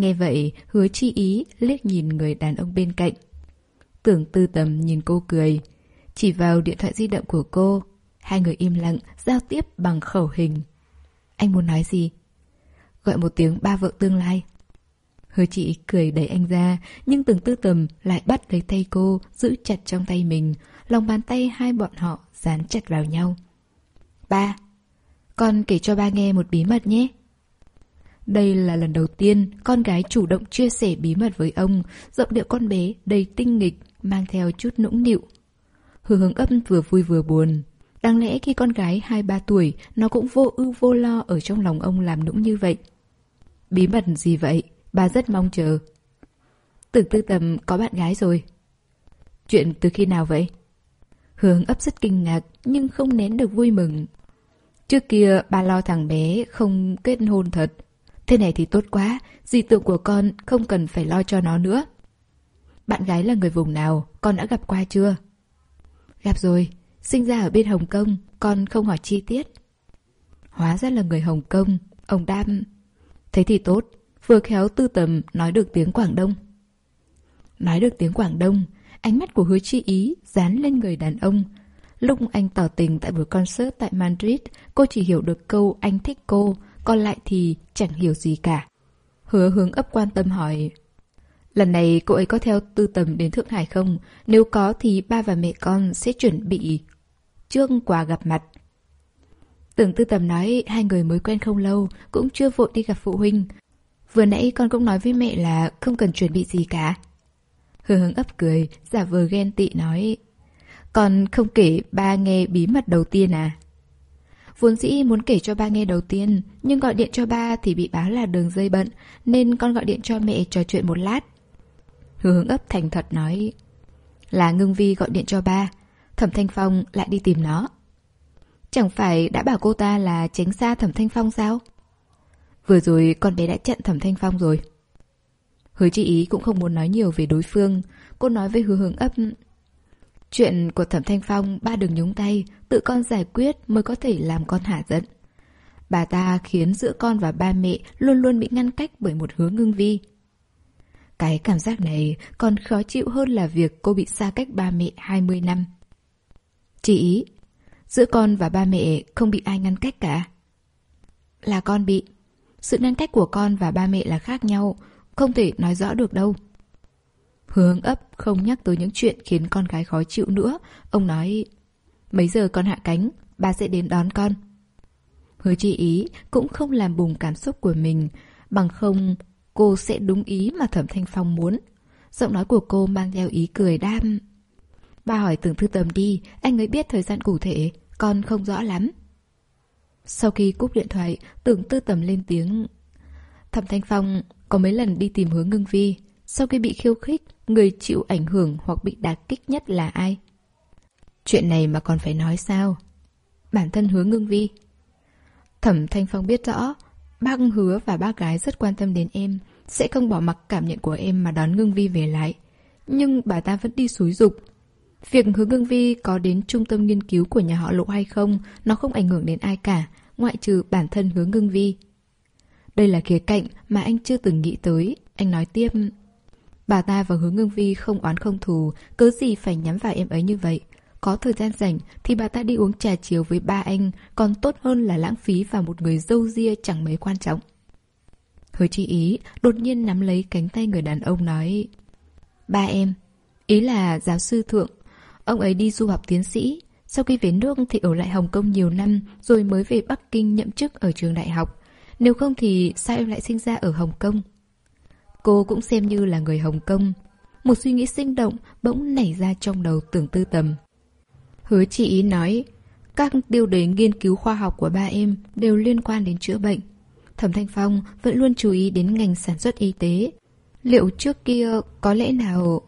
Nghe vậy, hứa chi ý liếc nhìn người đàn ông bên cạnh. Tưởng tư tầm nhìn cô cười. Chỉ vào điện thoại di động của cô, hai người im lặng giao tiếp bằng khẩu hình. Anh muốn nói gì? Gọi một tiếng ba vợ tương lai. Hứa chị cười đẩy anh ra, nhưng từng tư tầm lại bắt lấy tay cô, giữ chặt trong tay mình, lòng bàn tay hai bọn họ dán chặt vào nhau. Ba, con kể cho ba nghe một bí mật nhé. Đây là lần đầu tiên con gái chủ động chia sẻ bí mật với ông, giọng điệu con bé đầy tinh nghịch, mang theo chút nũng nịu. Hứa hướng ấp vừa vui vừa buồn. Đáng lẽ khi con gái 2-3 tuổi, nó cũng vô ưu vô lo ở trong lòng ông làm nũng như vậy. Bí mật gì vậy? Bà rất mong chờ. Tưởng tư tầm có bạn gái rồi. Chuyện từ khi nào vậy? Hướng ấp rất kinh ngạc nhưng không nén được vui mừng. Trước kia bà lo thằng bé không kết hôn thật. Thế này thì tốt quá, di tượng của con không cần phải lo cho nó nữa. Bạn gái là người vùng nào, con đã gặp qua chưa? Gặp rồi, sinh ra ở bên Hồng Kông, con không hỏi chi tiết. Hóa ra là người Hồng Kông, ông Đam. Thế thì tốt, vừa khéo tư tầm nói được tiếng Quảng Đông. Nói được tiếng Quảng Đông, ánh mắt của hứa chi ý dán lên người đàn ông. Lúc anh tỏ tình tại buổi concert tại Madrid, cô chỉ hiểu được câu anh thích cô, còn lại thì chẳng hiểu gì cả. Hứa hướng ấp quan tâm hỏi Lần này cô ấy có theo tư tầm đến Thượng Hải không? Nếu có thì ba và mẹ con sẽ chuẩn bị trương quà gặp mặt. Tưởng tư tầm nói hai người mới quen không lâu, cũng chưa vội đi gặp phụ huynh. Vừa nãy con cũng nói với mẹ là không cần chuẩn bị gì cả. Hứa hướng ấp cười, giả vờ ghen tị nói Con không kể ba nghe bí mật đầu tiên à? Vốn dĩ muốn kể cho ba nghe đầu tiên, nhưng gọi điện cho ba thì bị báo là đường dây bận, nên con gọi điện cho mẹ trò chuyện một lát. Hứa hướng ấp thành thật nói Là ngưng vi gọi điện cho ba, Thẩm Thanh Phong lại đi tìm nó. Chẳng phải đã bảo cô ta là tránh xa Thẩm Thanh Phong sao? Vừa rồi con bé đã chặn Thẩm Thanh Phong rồi. Hứa chị ý cũng không muốn nói nhiều về đối phương. Cô nói với hứa hướng ấp Chuyện của Thẩm Thanh Phong ba đừng nhúng tay, tự con giải quyết mới có thể làm con hả giận. Bà ta khiến giữa con và ba mẹ luôn luôn bị ngăn cách bởi một hứa ngưng vi. Cái cảm giác này còn khó chịu hơn là việc cô bị xa cách ba mẹ 20 năm. Chị ý, giữa con và ba mẹ không bị ai ngăn cách cả. Là con bị. Sự ngăn cách của con và ba mẹ là khác nhau, không thể nói rõ được đâu. Hướng ấp không nhắc tới những chuyện khiến con gái khó chịu nữa. Ông nói, mấy giờ con hạ cánh, ba sẽ đến đón con. Hứa chi ý cũng không làm bùng cảm xúc của mình, bằng không cô sẽ đúng ý mà Thẩm Thanh Phong muốn. Giọng nói của cô mang theo ý cười đam. Ba hỏi tưởng thư tầm đi, anh ấy biết thời gian cụ thể, con không rõ lắm. Sau khi cúp điện thoại, tưởng tư tầm lên tiếng. Thẩm Thanh Phong có mấy lần đi tìm hướng ngưng vi. Sau khi bị khiêu khích, người chịu ảnh hưởng hoặc bị đả kích nhất là ai? Chuyện này mà còn phải nói sao? Bản thân hứa ngưng vi. Thẩm Thanh Phong biết rõ, bác hứa và bác gái rất quan tâm đến em, sẽ không bỏ mặc cảm nhận của em mà đón ngưng vi về lại. Nhưng bà ta vẫn đi xúi dục. Việc hứa ngưng vi có đến trung tâm nghiên cứu của nhà họ lộ hay không, nó không ảnh hưởng đến ai cả, ngoại trừ bản thân hứa ngưng vi. Đây là khía cạnh mà anh chưa từng nghĩ tới, anh nói tiếp. Bà ta và hướng ngưng vi không oán không thù, cứ gì phải nhắm vào em ấy như vậy. Có thời gian rảnh thì bà ta đi uống trà chiều với ba anh, còn tốt hơn là lãng phí vào một người dâu ria chẳng mấy quan trọng. Hứa chi ý đột nhiên nắm lấy cánh tay người đàn ông nói Ba em, ý là giáo sư thượng, ông ấy đi du học tiến sĩ, sau khi về nước thì ở lại Hồng Kông nhiều năm rồi mới về Bắc Kinh nhậm chức ở trường đại học. Nếu không thì sao em lại sinh ra ở Hồng Kông? Cô cũng xem như là người Hồng Kông. Một suy nghĩ sinh động bỗng nảy ra trong đầu tưởng tư tầm. Hứa chị ý nói, các tiêu đề nghiên cứu khoa học của ba em đều liên quan đến chữa bệnh. Thẩm Thanh Phong vẫn luôn chú ý đến ngành sản xuất y tế. Liệu trước kia có lẽ nào...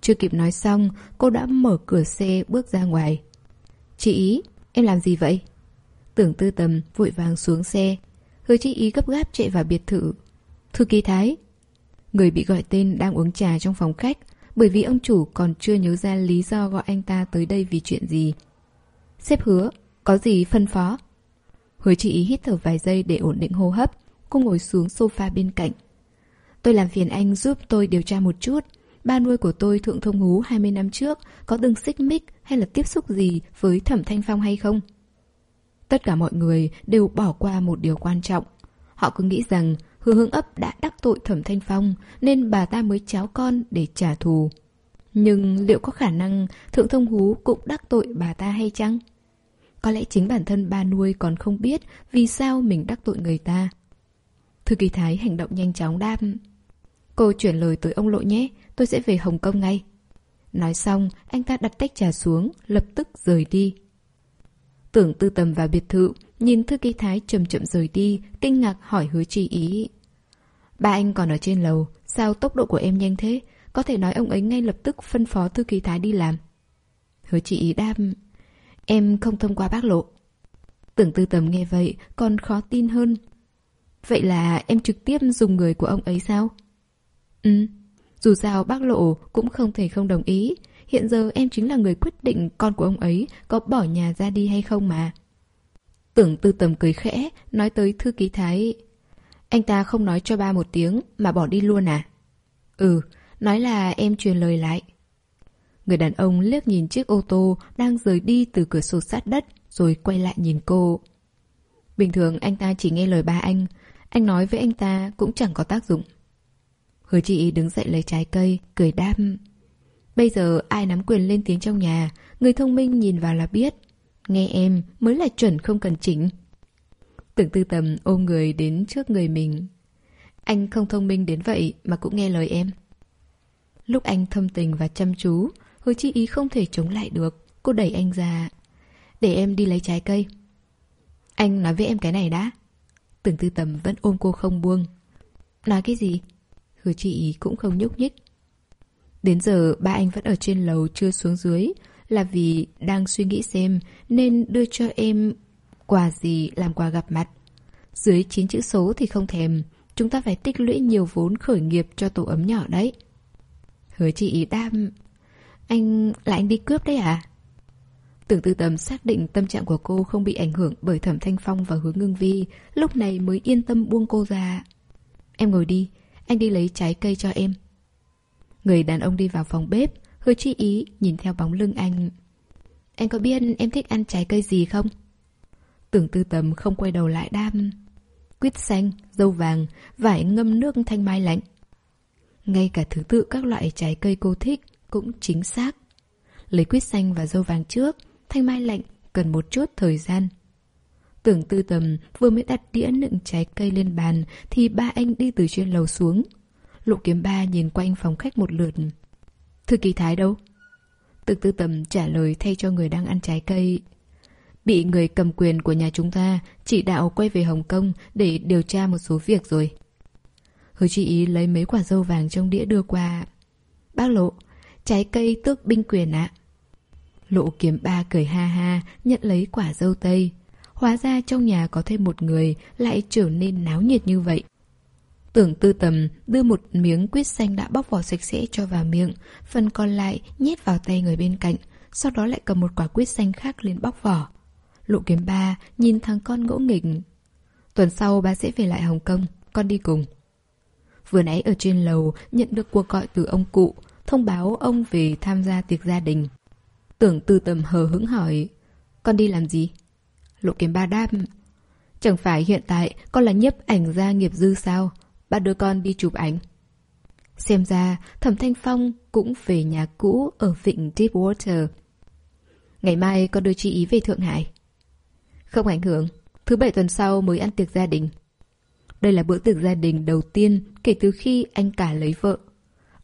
Chưa kịp nói xong, cô đã mở cửa xe bước ra ngoài. Chị ý, em làm gì vậy? Tưởng tư tầm vội vàng xuống xe. Hứa chị ý gấp gáp chạy vào biệt thự. Thư ký Thái, Người bị gọi tên đang uống trà trong phòng khách bởi vì ông chủ còn chưa nhớ ra lý do gọi anh ta tới đây vì chuyện gì. Sếp hứa, có gì phân phó? Hứa chị ý hít thở vài giây để ổn định hô hấp. Cô ngồi xuống sofa bên cạnh. Tôi làm phiền anh giúp tôi điều tra một chút. Ba nuôi của tôi thượng thông hú 20 năm trước có từng xích mích hay là tiếp xúc gì với thẩm thanh phong hay không? Tất cả mọi người đều bỏ qua một điều quan trọng. Họ cứ nghĩ rằng Hứa hướng ấp đã đắc tội thẩm thanh phong nên bà ta mới cháo con để trả thù. Nhưng liệu có khả năng thượng thông hú cũng đắc tội bà ta hay chăng? Có lẽ chính bản thân ba nuôi còn không biết vì sao mình đắc tội người ta. Thư kỳ Thái hành động nhanh chóng đáp. Cô chuyển lời tới ông Lộ nhé, tôi sẽ về Hồng Kông ngay. Nói xong, anh ta đặt tách trà xuống, lập tức rời đi. Tưởng tư tầm vào biệt thự, nhìn thư ký Thái chậm chậm rời đi, kinh ngạc hỏi hứa chi ý. Ba anh còn ở trên lầu, sao tốc độ của em nhanh thế? Có thể nói ông ấy ngay lập tức phân phó thư ký Thái đi làm. Hứa chị đam Em không thông qua bác lộ Tưởng tư tầm nghe vậy còn khó tin hơn Vậy là em trực tiếp dùng người của ông ấy sao? Ừ Dù sao bác lộ cũng không thể không đồng ý Hiện giờ em chính là người quyết định con của ông ấy có bỏ nhà ra đi hay không mà Tưởng tư tầm cười khẽ Nói tới thư ký Thái anh ta không nói cho ba một tiếng Mà bỏ đi luôn à Ừ Nói là em truyền lời lại Người đàn ông liếc nhìn chiếc ô tô đang rời đi từ cửa sổ sát đất rồi quay lại nhìn cô. Bình thường anh ta chỉ nghe lời ba anh, anh nói với anh ta cũng chẳng có tác dụng. Hứa chị đứng dậy lấy trái cây, cười đam. Bây giờ ai nắm quyền lên tiếng trong nhà, người thông minh nhìn vào là biết. Nghe em mới là chuẩn không cần chỉnh. Tưởng tư tầm ôm người đến trước người mình. Anh không thông minh đến vậy mà cũng nghe lời em. Lúc anh thâm tình và chăm chú, Hứa chi ý không thể chống lại được. Cô đẩy anh ra. Để em đi lấy trái cây. Anh nói với em cái này đã. Tưởng tư tầm vẫn ôm cô không buông. Nói cái gì? Hứa chi ý cũng không nhúc nhích. Đến giờ ba anh vẫn ở trên lầu chưa xuống dưới Là vì đang suy nghĩ xem Nên đưa cho em Quà gì làm quà gặp mặt Dưới 9 chữ số thì không thèm Chúng ta phải tích lũy nhiều vốn khởi nghiệp cho tổ ấm nhỏ đấy Hứa chị ý đam anh... là anh đi cướp đấy à? Tưởng tư tầm xác định tâm trạng của cô không bị ảnh hưởng bởi thẩm thanh phong và hướng ngưng vi, lúc này mới yên tâm buông cô ra. Em ngồi đi, anh đi lấy trái cây cho em. Người đàn ông đi vào phòng bếp, hứa chi ý nhìn theo bóng lưng anh. Anh có biết em thích ăn trái cây gì không? Tưởng tư tầm không quay đầu lại đam. Quýt xanh, dâu vàng, vải ngâm nước thanh mai lạnh. Ngay cả thứ tự các loại trái cây cô thích cũng chính xác. Lấy quýt xanh và dâu vàng trước, thanh mai lạnh cần một chút thời gian. Tưởng tư tầm vừa mới đặt đĩa nựng trái cây lên bàn thì ba anh đi từ trên lầu xuống. Lộ kiếm ba nhìn quanh phòng khách một lượt. Thư ký thái đâu? Tưởng tư tầm trả lời thay cho người đang ăn trái cây. Bị người cầm quyền của nhà chúng ta chỉ đạo quay về Hồng Kông để điều tra một số việc rồi. Hứa chị ý lấy mấy quả dâu vàng trong đĩa đưa qua. Bác lộ, Trái cây tước binh quyền ạ. Lộ kiếm ba cười ha ha, nhận lấy quả dâu tây. Hóa ra trong nhà có thêm một người lại trở nên náo nhiệt như vậy. Tưởng tư tầm đưa một miếng quýt xanh đã bóc vỏ sạch sẽ cho vào miệng, phần còn lại nhét vào tay người bên cạnh, sau đó lại cầm một quả quýt xanh khác lên bóc vỏ. Lộ kiếm ba nhìn thằng con ngỗ nghịch. Tuần sau ba sẽ về lại Hồng Kông, con đi cùng. Vừa nãy ở trên lầu nhận được cuộc gọi từ ông cụ, thông báo ông về tham gia tiệc gia đình. Tưởng tư tầm hờ hững hỏi, con đi làm gì? Lộ kiếm ba đáp, chẳng phải hiện tại con là nhiếp ảnh gia nghiệp dư sao? Ba đưa con đi chụp ảnh. Xem ra Thẩm Thanh Phong cũng về nhà cũ ở vịnh Deepwater. Ngày mai con đưa chị ý về Thượng Hải. Không ảnh hưởng, thứ bảy tuần sau mới ăn tiệc gia đình. Đây là bữa tiệc gia đình đầu tiên kể từ khi anh cả lấy vợ.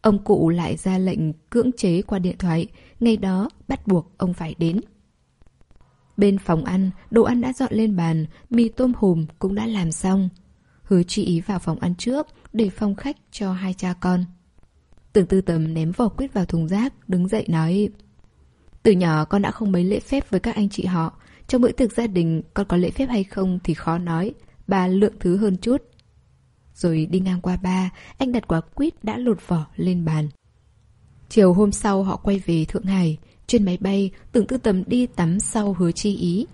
Ông cụ lại ra lệnh cưỡng chế qua điện thoại, ngày đó bắt buộc ông phải đến. Bên phòng ăn, đồ ăn đã dọn lên bàn, mì tôm hùm cũng đã làm xong. Hứa chị ý vào phòng ăn trước, để phòng khách cho hai cha con. Tưởng tư tầm ném vỏ quyết vào thùng rác, đứng dậy nói Từ nhỏ con đã không mấy lễ phép với các anh chị họ. Trong bữa tiệc gia đình, con có lễ phép hay không thì khó nói. Bà lượng thứ hơn chút. Rồi đi ngang qua ba, anh đặt quả quýt đã lột vỏ lên bàn. Chiều hôm sau họ quay về Thượng Hải. Trên máy bay, tưởng tư tầm đi tắm sau hứa chi ý.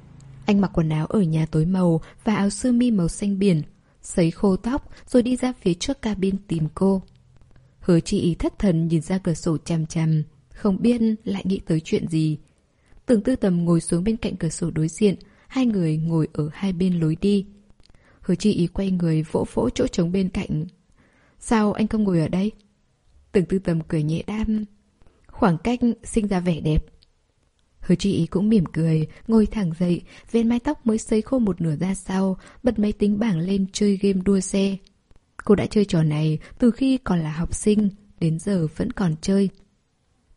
Anh mặc quần áo ở nhà tối màu và áo sơ mi màu xanh biển. Sấy khô tóc rồi đi ra phía trước cabin tìm cô. Hứa chi ý thất thần nhìn ra cửa sổ chằm chằm. Không biết lại nghĩ tới chuyện gì. Tưởng tư tầm ngồi xuống bên cạnh cửa sổ đối diện. Hai người ngồi ở hai bên lối đi. Hứa chi ý quay người vỗ vỗ chỗ trống bên cạnh. Sao anh không ngồi ở đây? Tưởng tư tầm cười nhẹ đam. Khoảng cách sinh ra vẻ đẹp. Hứa chi ý cũng mỉm cười, ngồi thẳng dậy, ven mái tóc mới sấy khô một nửa ra sau, bật máy tính bảng lên chơi game đua xe. Cô đã chơi trò này từ khi còn là học sinh, đến giờ vẫn còn chơi.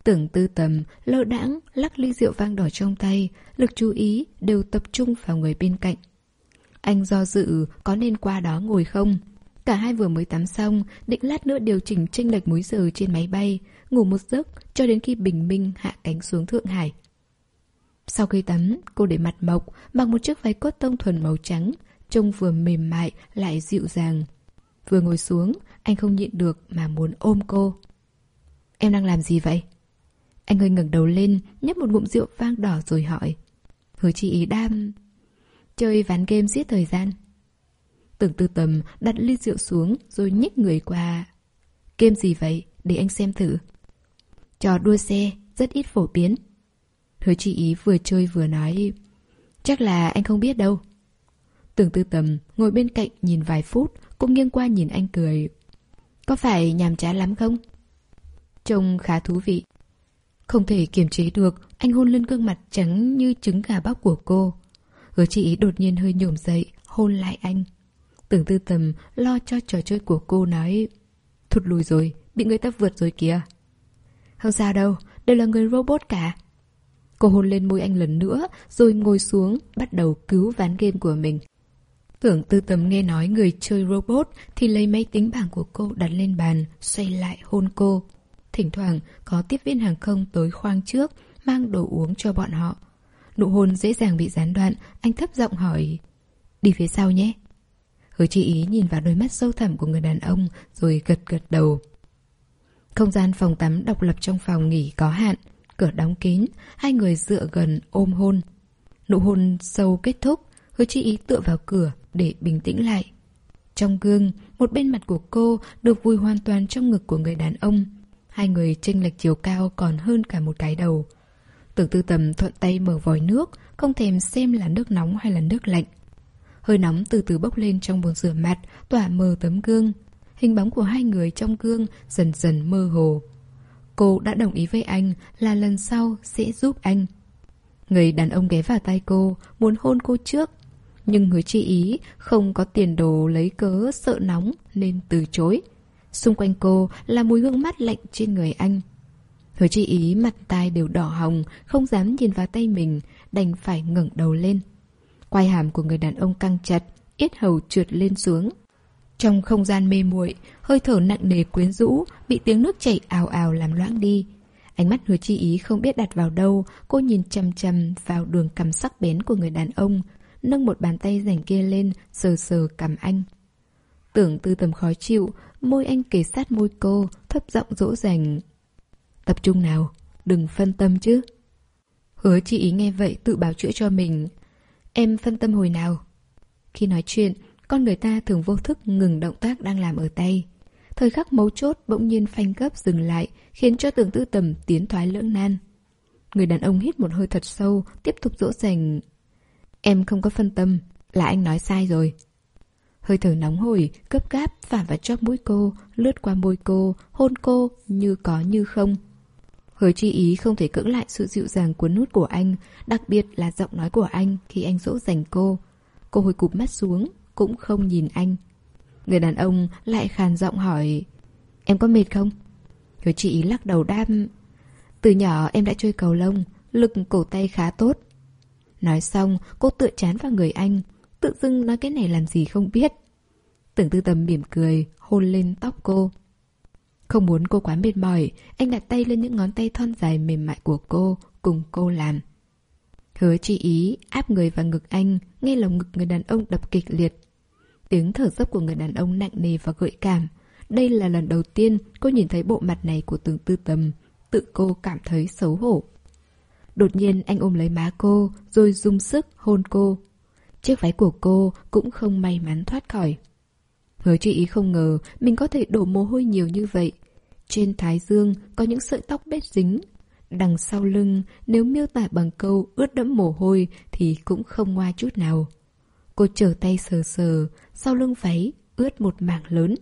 Tưởng tư tầm, lơ đãng, lắc ly rượu vang đỏ trong tay, lực chú ý đều tập trung vào người bên cạnh. Anh do dự có nên qua đó ngồi không? Cả hai vừa mới tắm xong, định lát nữa điều chỉnh chênh lệch múi giờ trên máy bay, ngủ một giấc cho đến khi bình minh hạ cánh xuống Thượng Hải. Sau khi tắm, cô để mặt mộc, mặc một chiếc váy cốt tông thuần màu trắng, trông vừa mềm mại lại dịu dàng. Vừa ngồi xuống, anh không nhịn được mà muốn ôm cô. Em đang làm gì vậy? Anh hơi ngẩng đầu lên, nhấp một ngụm rượu vang đỏ rồi hỏi. Hứa chị ý đam... Chơi ván game giết thời gian. Tưởng tư tầm đặt ly rượu xuống rồi nhích người qua. Game gì vậy? Để anh xem thử. Trò đua xe, rất ít phổ biến. Hứa chị ý vừa chơi vừa nói Chắc là anh không biết đâu Tưởng tư tầm ngồi bên cạnh nhìn vài phút Cũng nghiêng qua nhìn anh cười Có phải nhàm chán lắm không? Trông khá thú vị không thể kiềm chế được Anh hôn lên gương mặt trắng như trứng gà bóc của cô Hứa chị đột nhiên hơi nhổm dậy Hôn lại anh Tưởng tư tầm lo cho trò chơi của cô nói Thụt lùi rồi Bị người ta vượt rồi kìa Không sao đâu Đều là người robot cả Cô hôn lên môi anh lần nữa, rồi ngồi xuống, bắt đầu cứu ván game của mình. Tưởng tư tầm nghe nói người chơi robot thì lấy máy tính bảng của cô đặt lên bàn, xoay lại hôn cô. Thỉnh thoảng có tiếp viên hàng không tới khoang trước, mang đồ uống cho bọn họ. Nụ hôn dễ dàng bị gián đoạn, anh thấp giọng hỏi Đi phía sau nhé. Hứa chị ý nhìn vào đôi mắt sâu thẳm của người đàn ông rồi gật gật đầu. Không gian phòng tắm độc lập trong phòng nghỉ có hạn cửa đóng kín, hai người dựa gần ôm hôn. Nụ hôn sâu kết thúc, hứa chi ý tựa vào cửa để bình tĩnh lại. Trong gương, một bên mặt của cô được vùi hoàn toàn trong ngực của người đàn ông. Hai người chênh lệch chiều cao còn hơn cả một cái đầu. Tưởng tư tầm thuận tay mở vòi nước, không thèm xem là nước nóng hay là nước lạnh. Hơi nóng từ từ bốc lên trong bồn rửa mặt, tỏa mờ tấm gương. Hình bóng của hai người trong gương dần dần mơ hồ. Cô đã đồng ý với anh là lần sau sẽ giúp anh. Người đàn ông ghé vào tay cô, muốn hôn cô trước. Nhưng hứa chi ý không có tiền đồ lấy cớ sợ nóng nên từ chối. Xung quanh cô là mùi hương mát lạnh trên người anh. Hứa chi ý mặt tai đều đỏ hồng, không dám nhìn vào tay mình, đành phải ngẩng đầu lên. Quai hàm của người đàn ông căng chặt, yết hầu trượt lên xuống. Trong không gian mê muội, hơi thở nặng nề quyến rũ, bị tiếng nước chảy ào ào làm loãng đi. Ánh mắt hứa chi ý không biết đặt vào đâu, cô nhìn chầm chầm vào đường cầm sắc bén của người đàn ông, nâng một bàn tay rảnh kia lên, sờ sờ cầm anh. Tưởng tư tầm khó chịu, môi anh kề sát môi cô, thấp giọng dỗ dành. Tập trung nào, đừng phân tâm chứ. Hứa chị ý nghe vậy tự bảo chữa cho mình. Em phân tâm hồi nào? Khi nói chuyện, con người ta thường vô thức ngừng động tác đang làm ở tay. Thời khắc mấu chốt bỗng nhiên phanh gấp dừng lại, khiến cho tưởng tư tầm tiến thoái lưỡng nan. Người đàn ông hít một hơi thật sâu, tiếp tục dỗ dành. Em không có phân tâm, là anh nói sai rồi. Hơi thở nóng hổi, cấp gáp phả vào chóp mũi cô, lướt qua môi cô, hôn cô như có như không. Hứa chi ý không thể cưỡng lại sự dịu dàng cuốn hút của anh, đặc biệt là giọng nói của anh khi anh dỗ dành cô. Cô hồi cụp mắt xuống, cũng không nhìn anh. Người đàn ông lại khàn giọng hỏi Em có mệt không? Hứa chị lắc đầu đam Từ nhỏ em đã chơi cầu lông Lực cổ tay khá tốt Nói xong cô tựa chán vào người anh Tự dưng nói cái này làm gì không biết Tưởng tư tầm mỉm cười Hôn lên tóc cô Không muốn cô quá mệt mỏi Anh đặt tay lên những ngón tay thon dài mềm mại của cô Cùng cô làm Hứa chi ý áp người vào ngực anh Nghe lồng ngực người đàn ông đập kịch liệt Tiếng thở dốc của người đàn ông nặng nề và gợi cảm. Đây là lần đầu tiên cô nhìn thấy bộ mặt này của tường tư tầm. Tự cô cảm thấy xấu hổ. Đột nhiên anh ôm lấy má cô, rồi dùng sức hôn cô. Chiếc váy của cô cũng không may mắn thoát khỏi. Hứa chị ý không ngờ mình có thể đổ mồ hôi nhiều như vậy. Trên thái dương có những sợi tóc bết dính. Đằng sau lưng, nếu miêu tả bằng câu ướt đẫm mồ hôi thì cũng không ngoa chút nào. Cô trở tay sờ sờ, sau lưng váy, ướt một mảng lớn.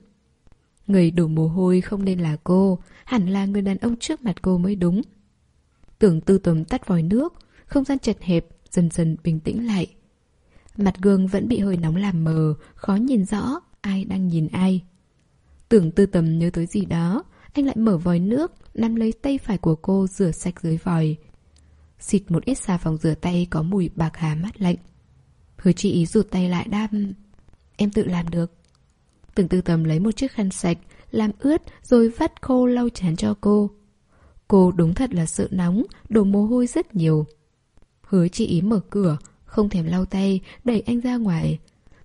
Người đổ mồ hôi không nên là cô, hẳn là người đàn ông trước mặt cô mới đúng. Tưởng tư tầm tắt vòi nước, không gian chật hẹp, dần dần bình tĩnh lại. Mặt gương vẫn bị hơi nóng làm mờ, khó nhìn rõ ai đang nhìn ai. Tưởng tư tầm nhớ tới gì đó, anh lại mở vòi nước, nắm lấy tay phải của cô rửa sạch dưới vòi. Xịt một ít xà phòng rửa tay có mùi bạc hà mát lạnh. Hứa chị ý rụt tay lại đam Em tự làm được Tưởng tư tầm lấy một chiếc khăn sạch Làm ướt rồi vắt khô lau chán cho cô Cô đúng thật là sợ nóng Đổ mồ hôi rất nhiều Hứa chị ý mở cửa, không thèm lau tay, đẩy anh ra ngoài.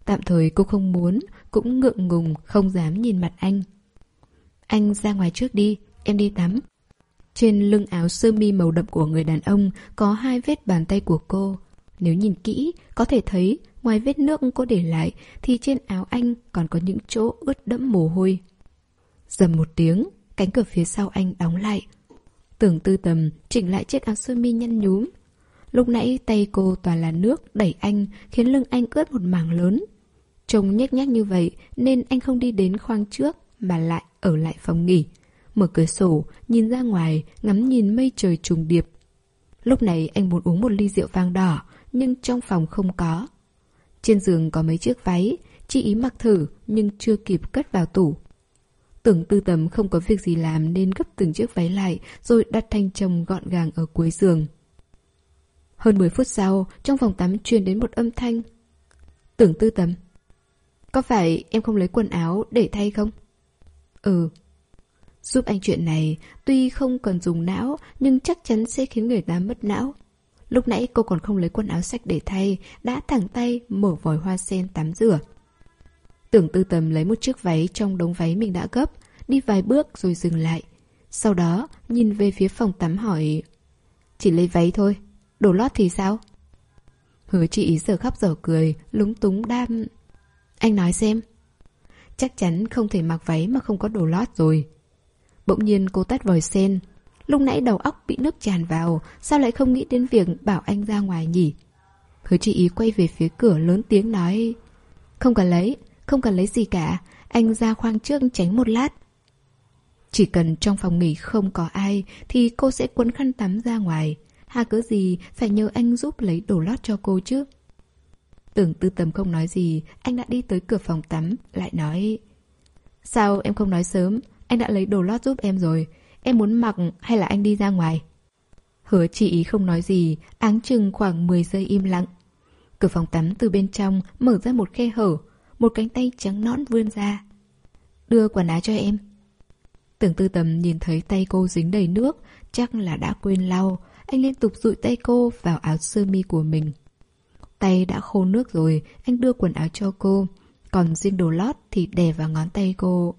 Tạm thời cô không muốn, cũng ngượng ngùng, không dám nhìn mặt anh. Anh ra ngoài trước đi, em đi tắm. Trên lưng áo sơ mi màu đậm của người đàn ông có hai vết bàn tay của cô. Nếu nhìn kỹ, có thể thấy ngoài vết nước cô để lại thì trên áo anh còn có những chỗ ướt đẫm mồ hôi. Dầm một tiếng, cánh cửa phía sau anh đóng lại. Tưởng tư tầm chỉnh lại chiếc áo sơ mi nhăn nhúm. Lúc nãy tay cô toàn là nước đẩy anh khiến lưng anh ướt một mảng lớn. Trông nhếch nhác như vậy nên anh không đi đến khoang trước mà lại ở lại phòng nghỉ. Mở cửa sổ, nhìn ra ngoài, ngắm nhìn mây trời trùng điệp. Lúc này anh muốn uống một ly rượu vang đỏ, nhưng trong phòng không có. Trên giường có mấy chiếc váy, chị ý mặc thử nhưng chưa kịp cất vào tủ. Tưởng tư tầm không có việc gì làm nên gấp từng chiếc váy lại rồi đặt thành chồng gọn gàng ở cuối giường. Hơn 10 phút sau, trong phòng tắm truyền đến một âm thanh. Tưởng tư tầm. Có phải em không lấy quần áo để thay không? Ừ. Giúp anh chuyện này, tuy không cần dùng não, nhưng chắc chắn sẽ khiến người ta mất não. Lúc nãy cô còn không lấy quần áo sạch để thay, đã thẳng tay mở vòi hoa sen tắm rửa. Tưởng tư tầm lấy một chiếc váy trong đống váy mình đã gấp, đi vài bước rồi dừng lại. Sau đó, nhìn về phía phòng tắm hỏi Chỉ lấy váy thôi, đồ lót thì sao? Hứa chị giờ khóc giờ cười, lúng túng đam Anh nói xem. Chắc chắn không thể mặc váy mà không có đồ lót rồi. Bỗng nhiên cô tắt vòi sen. Lúc nãy đầu óc bị nước tràn vào Sao lại không nghĩ đến việc bảo anh ra ngoài nhỉ? Hứa chị ý quay về phía cửa lớn tiếng nói. Không cần lấy Không cần lấy gì cả Anh ra khoang trước tránh một lát. Chỉ cần trong phòng nghỉ không có ai Thì cô sẽ quấn khăn tắm ra ngoài Hà cớ gì, phải nhờ anh giúp lấy đồ lót cho cô chứ. Tưởng tư tầm không nói gì, Anh đã đi tới cửa phòng tắm, Lại nói, Sao em không nói sớm? Anh đã lấy đồ lót giúp em rồi. Em muốn mặc hay là anh đi ra ngoài? Hứa chị không nói gì, Áng chừng khoảng 10 giây im lặng. Cửa phòng tắm từ bên trong Mở ra một khe hở, Một cánh tay trắng nõn vươn ra. Đưa quần áo cho em. Tưởng tư tầm nhìn thấy tay cô dính đầy nước, Chắc là đã quên lau anh liên tục dụi tay cô vào áo sơ mi của mình. Tay đã khô nước rồi, Anh đưa quần áo cho cô. Còn riêng đồ lót thì đè vào ngón tay cô.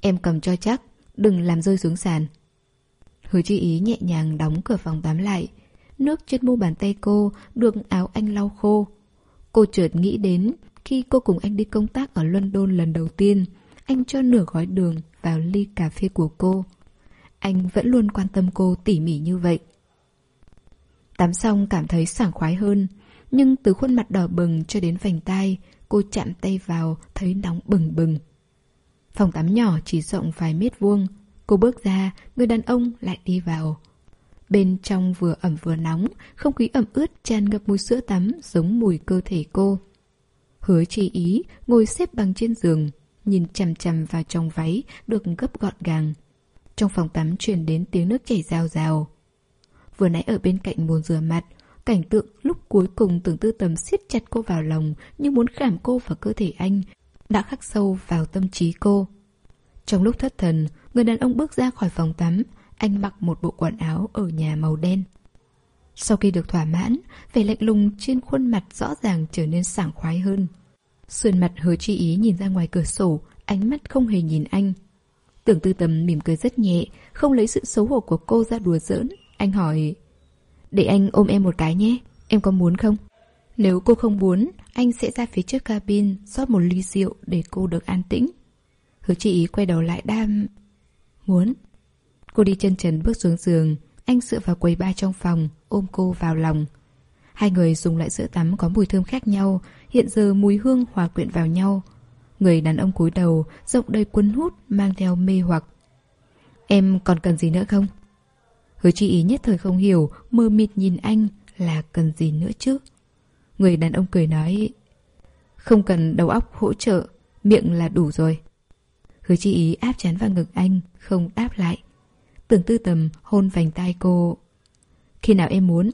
Em cầm cho chắc, Đừng làm rơi xuống sàn. Hứa chi ý nhẹ nhàng đóng cửa phòng tắm lại. Nước trên mu bàn tay cô Được áo anh lau khô. Cô chợt nghĩ đến, Khi cô cùng anh đi công tác ở London lần đầu tiên, Anh cho nửa gói đường Vào ly cà phê của cô. Anh vẫn luôn quan tâm cô tỉ mỉ như vậy. Tắm xong cảm thấy sảng khoái hơn Nhưng từ khuôn mặt đỏ bừng cho đến vành tai Cô chạm tay vào Thấy nóng bừng bừng Phòng tắm nhỏ chỉ rộng vài mét vuông. Cô bước ra, người đàn ông lại đi vào. Bên trong vừa ẩm vừa nóng, không khí ẩm ướt tràn ngập mùi sữa tắm giống mùi cơ thể cô. Hứa chi ý, ngồi xếp bằng trên giường, nhìn chằm chằm vào trong váy được gấp gọn gàng. Trong phòng tắm truyền đến tiếng nước chảy rào rào. Vừa nãy ở bên cạnh bồn rửa mặt, cảnh tượng lúc cuối cùng tưởng tư tầm siết chặt cô vào lòng như muốn khảm cô vào cơ thể anh, đã khắc sâu vào tâm trí cô. Trong lúc thất thần, người đàn ông bước ra khỏi phòng tắm, anh mặc một bộ quần áo ở nhà màu đen. Sau khi được thỏa mãn, vẻ lạnh lùng trên khuôn mặt rõ ràng trở nên sảng khoái hơn. Sườn mặt hứa chi ý nhìn ra ngoài cửa sổ, ánh mắt không hề nhìn anh. Tưởng tư tầm mỉm cười rất nhẹ, không lấy sự xấu hổ của cô ra đùa giỡn. Anh hỏi, để anh ôm em một cái nhé, em có muốn không? Nếu cô không muốn, anh sẽ ra phía trước cabin rót một ly rượu để cô được an tĩnh. Hứa chị quay đầu lại đam... Muốn. Cô đi chân trần bước xuống giường, anh dựa vào quầy ba trong phòng, ôm cô vào lòng. Hai người dùng lại sữa tắm có mùi thơm khác nhau, hiện giờ mùi hương hòa quyện vào nhau. Người đàn ông cúi đầu, rộng đầy cuốn hút, mang theo mê hoặc. Em còn cần gì nữa không? Hứa chị ý nhất thời không hiểu, mơ mịt nhìn anh là cần gì nữa chứ? Người đàn ông cười nói Không cần đầu óc hỗ trợ Miệng là đủ rồi. Hứa chi ý áp chán vào ngực anh Không đáp lại. Tưởng tư tầm hôn vành tai cô. Khi nào em muốn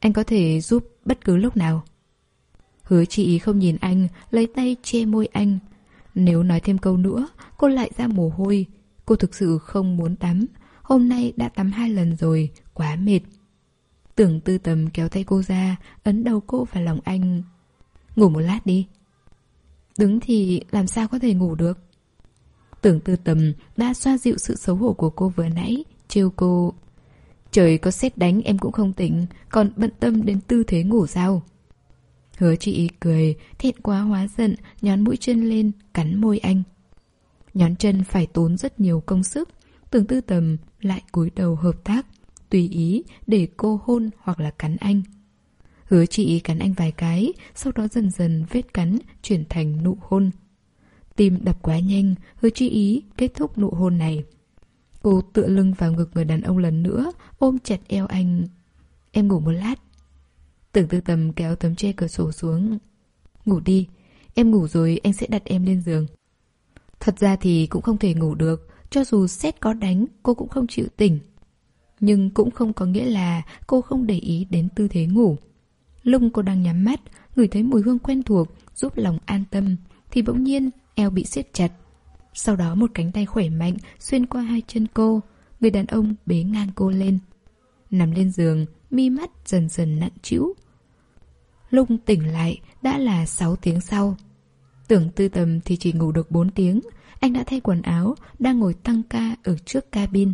Anh có thể giúp bất cứ lúc nào. Hứa chi ý không nhìn anh Lấy tay che môi anh. Nếu nói thêm câu nữa Cô lại ra mồ hôi. Cô thực sự không muốn tắm. Hôm nay đã tắm hai lần rồi Quá mệt Tưởng tư tầm kéo tay cô ra, ấn đầu cô vào lòng anh. Ngủ một lát đi. Đứng thì làm sao có thể ngủ được? Tưởng tư tầm đã xoa dịu sự xấu hổ của cô vừa nãy, trêu cô. Trời có xét đánh em cũng không tỉnh, còn bận tâm đến tư thế ngủ sao? Hứa chị ý cười, thẹn quá hóa giận, nhón mũi chân lên, cắn môi anh. Nhón chân phải tốn rất nhiều công sức, tưởng tư tầm lại cúi đầu hợp tác, tùy ý để cô hôn hoặc là cắn anh. Hứa chị cắn anh vài cái, sau đó dần dần vết cắn chuyển thành nụ hôn. Tim đập quá nhanh, hứa chị ý kết thúc nụ hôn này. Cô tựa lưng vào ngực người đàn ông lần nữa, ôm chặt eo anh. Em ngủ một lát. Tưởng tư tầm kéo tấm che cửa sổ xuống. Ngủ đi, em ngủ rồi anh sẽ đặt em lên giường. Thật ra thì cũng không thể ngủ được, cho dù xét có đánh, cô cũng không chịu tỉnh. Nhưng cũng không có nghĩa là cô không để ý đến tư thế ngủ. Lung cô đang nhắm mắt, ngửi thấy mùi hương quen thuộc, giúp lòng an tâm, thì bỗng nhiên eo bị siết chặt. Sau đó một cánh tay khỏe mạnh xuyên qua hai chân cô, người đàn ông bế ngang cô lên. Nằm lên giường, mi mắt dần dần nặng trĩu. Lung tỉnh lại đã là 6 tiếng sau. Tưởng tư tầm thì chỉ ngủ được 4 tiếng, anh đã thay quần áo, đang ngồi tăng ca ở trước cabin.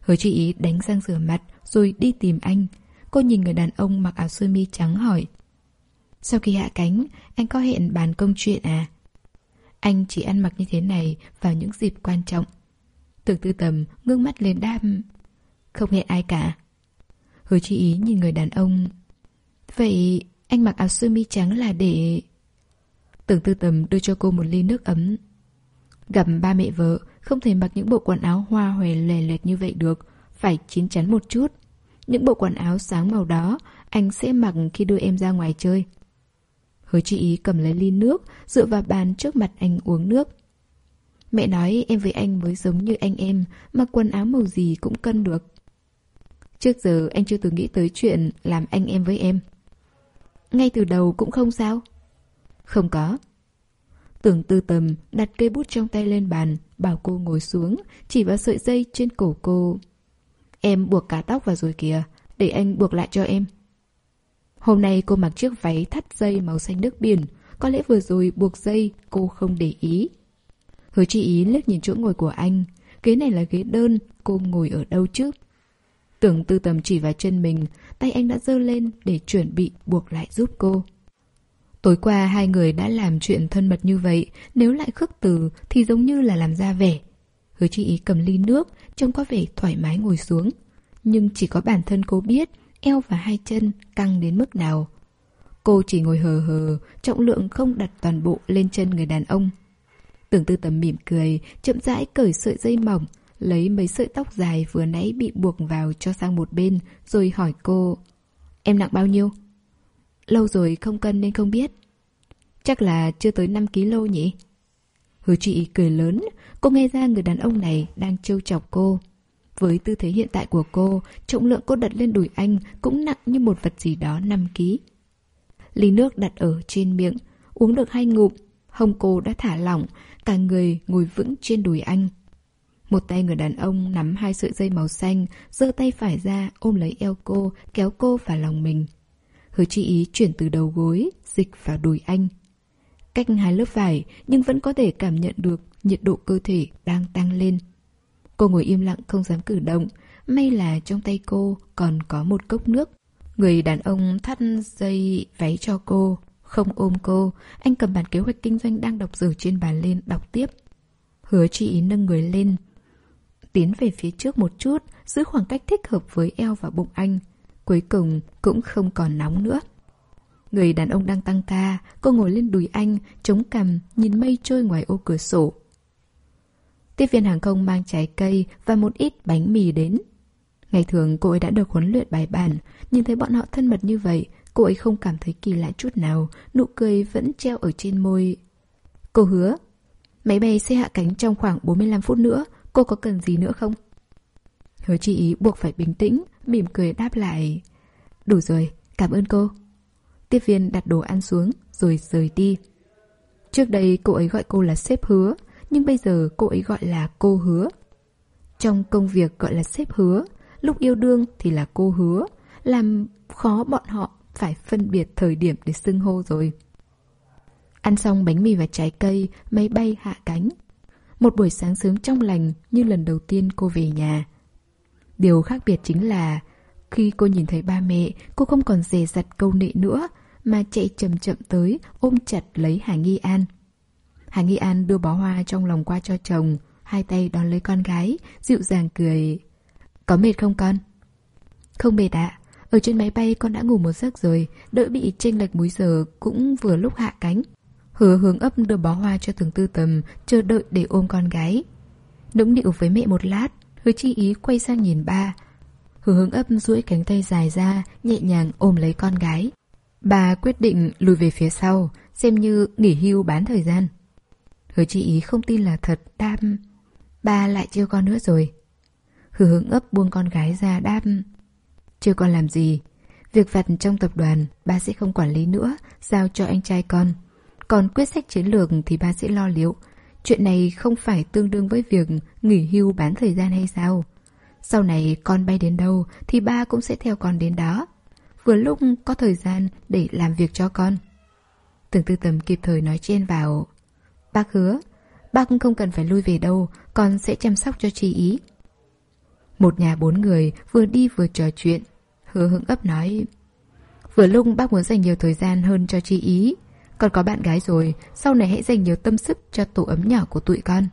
Hứa chị ý đánh răng rửa mặt rồi đi tìm anh. Cô nhìn người đàn ông mặc áo sơ mi trắng hỏi. Sau khi hạ cánh, anh có hẹn bàn công chuyện à? Anh chỉ ăn mặc như thế này vào những dịp quan trọng. Tưởng tư tầm ngưng mắt lên đam. Không hẹn ai cả. Hứa chị ý nhìn người đàn ông. Vậy anh mặc áo sơ mi trắng là để... Tưởng tư tầm đưa cho cô một ly nước ấm. Gặp ba mẹ vợ, không thể mặc những bộ quần áo hoa hòe lè lẹt như vậy được, phải chín chắn một chút. Những bộ quần áo sáng màu đó, anh sẽ mặc khi đưa em ra ngoài chơi. Hứa chị ý cầm lấy ly nước, dựa vào bàn trước mặt anh uống nước. Mẹ nói em với anh mới giống như anh em, mặc quần áo màu gì cũng cân được. Trước giờ anh chưa từng nghĩ tới chuyện làm anh em với em. Ngay từ đầu cũng không sao? Không có. Tưởng tư tầm đặt cây bút trong tay lên bàn, bảo cô ngồi xuống, chỉ vào sợi dây trên cổ cô. Em buộc cả tóc vào rồi kìa, để anh buộc lại cho em. Hôm nay cô mặc chiếc váy thắt dây màu xanh nước biển, có lẽ vừa rồi buộc dây cô không để ý. Hứa chị ý liếc nhìn chỗ ngồi của anh, ghế này là ghế đơn, cô ngồi ở đâu chứ? Tưởng tư tầm chỉ vào chân mình, tay anh đã giơ lên để chuẩn bị buộc lại giúp cô. Tối qua hai người đã làm chuyện thân mật như vậy, nếu lại khước từ thì giống như là làm ra vẻ. Hứa chị ý cầm ly nước, trông có vẻ thoải mái ngồi xuống. Nhưng chỉ có bản thân cô biết eo và hai chân căng đến mức nào. Cô chỉ ngồi hờ hờ, trọng lượng không đặt toàn bộ lên chân người đàn ông. Tưởng tư tầm mỉm cười, chậm rãi cởi sợi dây mỏng, lấy mấy sợi tóc dài vừa nãy bị buộc vào cho sang một bên, rồi hỏi cô. Em nặng bao nhiêu? Lâu rồi không cân nên không biết. Chắc là chưa tới 5 kg nhỉ? Hứa chị cười lớn, cô nghe ra người đàn ông này đang trêu chọc cô. Với tư thế hiện tại của cô, trọng lượng cô đặt lên đùi anh cũng nặng như một vật gì đó 5 kg. Ly nước đặt ở trên miệng, uống được hai ngụm, Hồng cô đã thả lỏng, cả người ngồi vững trên đùi anh. Một tay người đàn ông nắm hai sợi dây màu xanh, giơ tay phải ra ôm lấy eo cô, kéo cô vào lòng mình. Hứa chi ý chuyển từ đầu gối, dịch vào đùi anh. Cách hai lớp vải nhưng vẫn có thể cảm nhận được nhiệt độ cơ thể đang tăng lên. Cô ngồi im lặng không dám cử động, may là trong tay cô còn có một cốc nước. Người đàn ông thắt dây váy cho cô, không ôm cô, anh cầm bản kế hoạch kinh doanh đang đọc dở trên bàn lên đọc tiếp. Hứa chị nâng người lên, tiến về phía trước một chút, giữ khoảng cách thích hợp với eo và bụng anh. Cuối cùng cũng không còn nóng nữa. Người đàn ông đang tăng ca, cô ngồi lên đùi anh, chống cằm, nhìn mây trôi ngoài ô cửa sổ. Tiếp viên hàng không mang trái cây và một ít bánh mì đến. Ngày thường cô ấy đã được huấn luyện bài bản, nhìn thấy bọn họ thân mật như vậy, cô ấy không cảm thấy kỳ lạ chút nào, nụ cười vẫn treo ở trên môi. Cô hứa, máy bay sẽ hạ cánh trong khoảng 45 phút nữa, cô có cần gì nữa không? Hứa chị ý buộc phải bình tĩnh, mỉm cười đáp lại. Đủ rồi, cảm ơn cô. Tiếp viên đặt đồ ăn xuống, rồi rời đi. Trước đây cô ấy gọi cô là sếp hứa, nhưng bây giờ cô ấy gọi là cô hứa. Trong công việc gọi là sếp hứa, lúc yêu đương thì là cô hứa, làm khó bọn họ phải phân biệt thời điểm để xưng hô rồi. Ăn xong bánh mì và trái cây, máy bay hạ cánh. Một buổi sáng sớm trong lành như lần đầu tiên cô về nhà. Điều khác biệt chính là khi cô nhìn thấy ba mẹ, cô không còn dè dặt câu nệ nữa, mà chạy chậm chậm tới, ôm chặt lấy Hà Nghi An. Hà Nghi An đưa bó hoa trong lòng qua cho chồng, hai tay đón lấy con gái, dịu dàng cười. Có mệt không con? Không mệt ạ. Ở trên máy bay con đã ngủ một giấc rồi, đỡ bị chênh lệch múi giờ cũng vừa lúc hạ cánh. Hứa hướng ấp đưa bó hoa cho từng tư tầm, chờ đợi để ôm con gái. Nũng nịu với mẹ một lát, hứa chi ý quay sang nhìn ba. Hứa hướng ấp duỗi cánh tay dài ra, nhẹ nhàng ôm lấy con gái. Bà quyết định lùi về phía sau, xem như nghỉ hưu bán thời gian. Hứa chi ý không tin là thật, đam. Ba lại chưa con nữa rồi. Hứa hướng ấp buông con gái ra đam. Chưa con làm gì. Việc vặt trong tập đoàn, ba sẽ không quản lý nữa, giao cho anh trai con. Còn quyết sách chiến lược thì ba sẽ lo liệu. Chuyện này không phải tương đương với việc nghỉ hưu bán thời gian hay sao? Sau này con bay đến đâu thì ba cũng sẽ theo con đến đó. Vừa lúc có thời gian để làm việc cho con. Tưởng tư tầm kịp thời nói trên vào. Bác hứa, bác không cần phải lui về đâu, con sẽ chăm sóc cho chị ý. Một nhà bốn người vừa đi vừa trò chuyện. Hứa hững ấp nói. Vừa lúc bác muốn dành nhiều thời gian hơn cho chị ý. Còn có bạn gái rồi, sau này hãy dành nhiều tâm sức cho tổ ấm nhỏ của tụi con.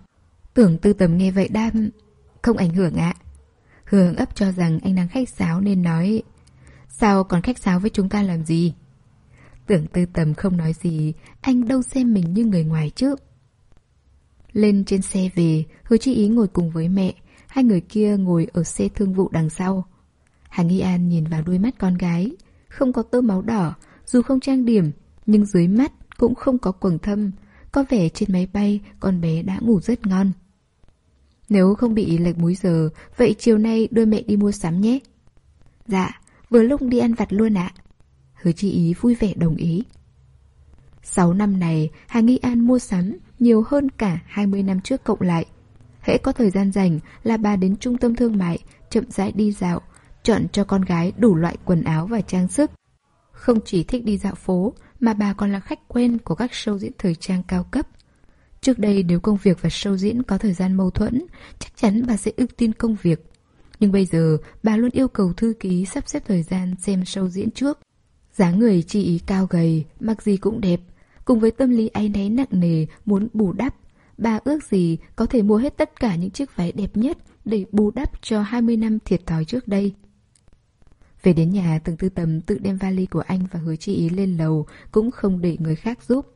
Tưởng tư tầm nghe vậy đam... Không ảnh hưởng ạ. hương ấp cho rằng anh đang khách sáo nên nói... Sao còn khách sáo với chúng ta làm gì? Tưởng tư tầm không nói gì, anh đâu xem mình như người ngoài chứ. Lên trên xe về, hứa chi ý ngồi cùng với mẹ, hai người kia ngồi ở xe thương vụ đằng sau. Hà Nghi An nhìn vào đôi mắt con gái, không có tơ máu đỏ, dù không trang điểm, nhưng dưới mắt cũng không có quầng thâm, có vẻ trên máy bay con bé đã ngủ rất ngon. Nếu không bị lệch múi giờ, vậy chiều nay đưa mẹ đi mua sắm nhé. Dạ, vừa lúc đi ăn vặt luôn ạ. Hứa chi ý vui vẻ đồng ý. Sáu năm này, Hà Nghi An mua sắm nhiều hơn cả 20 năm trước cộng lại. Hễ có thời gian rảnh là bà đến trung tâm thương mại, chậm rãi đi dạo, chọn cho con gái đủ loại quần áo và trang sức. Không chỉ thích đi dạo phố, mà bà còn là khách quen của các show diễn thời trang cao cấp. Trước đây nếu công việc và show diễn có thời gian mâu thuẫn, chắc chắn bà sẽ ưu tiên công việc. Nhưng bây giờ, bà luôn yêu cầu thư ký sắp xếp thời gian xem show diễn trước. dáng người chị cao gầy, mặc gì cũng đẹp, cùng với tâm lý áy náy nặng nề muốn bù đắp. Bà ước gì có thể mua hết tất cả những chiếc váy đẹp nhất để bù đắp cho 20 năm thiệt thòi trước đây. Về đến nhà, từng tư tầm tự đem vali của anh và hứa chi ý lên lầu, cũng không để người khác giúp.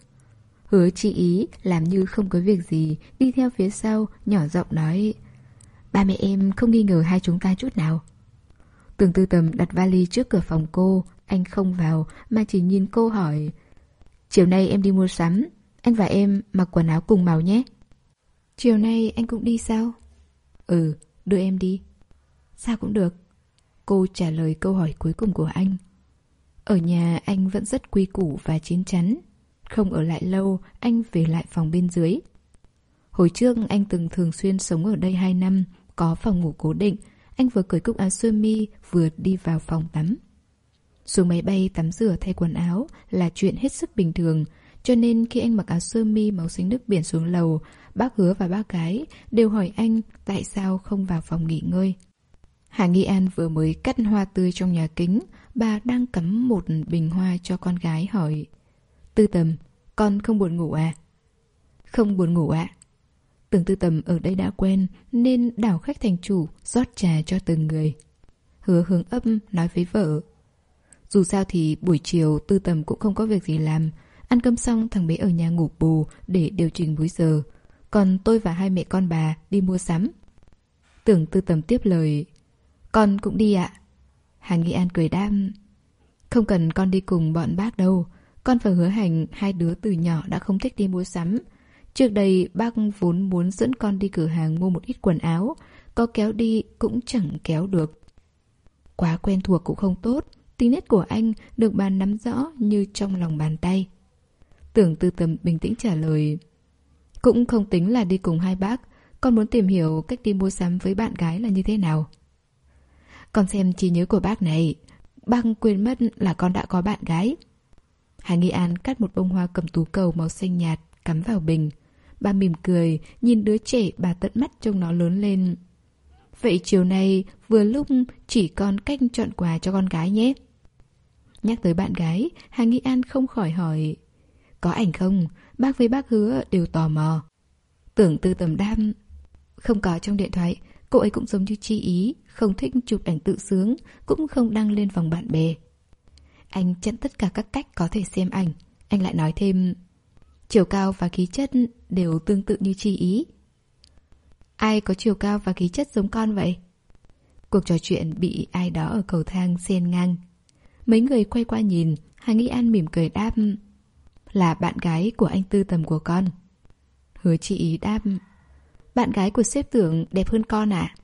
Hứa chi ý làm như không có việc gì, đi theo phía sau, nhỏ giọng nói Ba mẹ em không nghi ngờ hai chúng ta chút nào. Từng tư tầm đặt vali trước cửa phòng cô, anh không vào mà chỉ nhìn cô hỏi Chiều nay em đi mua sắm, anh và em mặc quần áo cùng màu nhé. Chiều nay anh cũng đi sao? Ừ, đưa em đi. Sao cũng được. Cô trả lời câu hỏi cuối cùng của anh. Ở nhà anh vẫn rất quy củ và chín chắn. Không ở lại lâu, anh về lại phòng bên dưới. Hồi trước anh từng thường xuyên sống ở đây 2 năm, có phòng ngủ cố định. Anh vừa cởi cúc áo sơ mi, vừa đi vào phòng tắm. Xuống máy bay tắm rửa thay quần áo là chuyện hết sức bình thường, cho nên khi anh mặc áo sơ mi màu xanh nước biển xuống lầu, bác hứa và bác gái đều hỏi anh tại sao không vào phòng nghỉ ngơi. Hà Nghi An vừa mới cắt hoa tươi trong nhà kính, bà đang cắm một bình hoa cho con gái hỏi. Tư tầm, con không buồn ngủ à? Không buồn ngủ ạ. À? Tưởng tư tầm ở đây đã quen nên đảo khách thành chủ rót trà cho từng người. Hứa hướng âm nói với vợ. Dù sao thì buổi chiều tư tầm cũng không có việc gì làm. Ăn cơm xong thằng bé ở nhà ngủ bù để điều chỉnh múi giờ. Còn tôi và hai mẹ con bà đi mua sắm. Tưởng tư tầm tiếp lời. Con cũng đi ạ. Hà Nghị An cười đam. Không cần con đi cùng bọn bác đâu. Con và hứa hành hai đứa từ nhỏ đã không thích đi mua sắm. Trước đây bác vốn muốn dẫn con đi cửa hàng mua một ít quần áo. Có kéo đi cũng chẳng kéo được. Quá quen thuộc cũng không tốt. Tính nét của anh được bà nắm rõ như trong lòng bàn tay. Tưởng tư tầm bình tĩnh trả lời. Cũng không tính là đi cùng hai bác. Con muốn tìm hiểu cách đi mua sắm với bạn gái là như thế nào. Con xem trí nhớ của bác này. Băng quên mất là con đã có bạn gái. Hà Nghi An cắt một bông hoa cầm tú cầu màu xanh nhạt, cắm vào bình. Bà mỉm cười, nhìn đứa trẻ bà tận mắt trông nó lớn lên. Vậy chiều nay vừa lúc chỉ con cách chọn quà cho con gái nhé. Nhắc tới bạn gái, Hà Nghi An không khỏi hỏi. Có ảnh không? Bác với bác hứa đều tò mò. Tưởng tư tầm đam. Không có trong điện thoại, cô ấy cũng giống như chi ý, không thích chụp ảnh tự sướng, cũng không đăng lên vòng bạn bè. Anh chặn tất cả các cách có thể xem ảnh. Anh lại nói thêm, chiều cao và khí chất đều tương tự như chi ý. Ai có chiều cao và khí chất giống con vậy? Cuộc trò chuyện bị ai đó ở cầu thang xen ngang. Mấy người quay qua nhìn, Hà Nghĩ An mỉm cười đáp. Là bạn gái của anh tư tầm của con. Hứa chị ý đáp. Bạn gái của sếp tưởng đẹp hơn con ạ. À?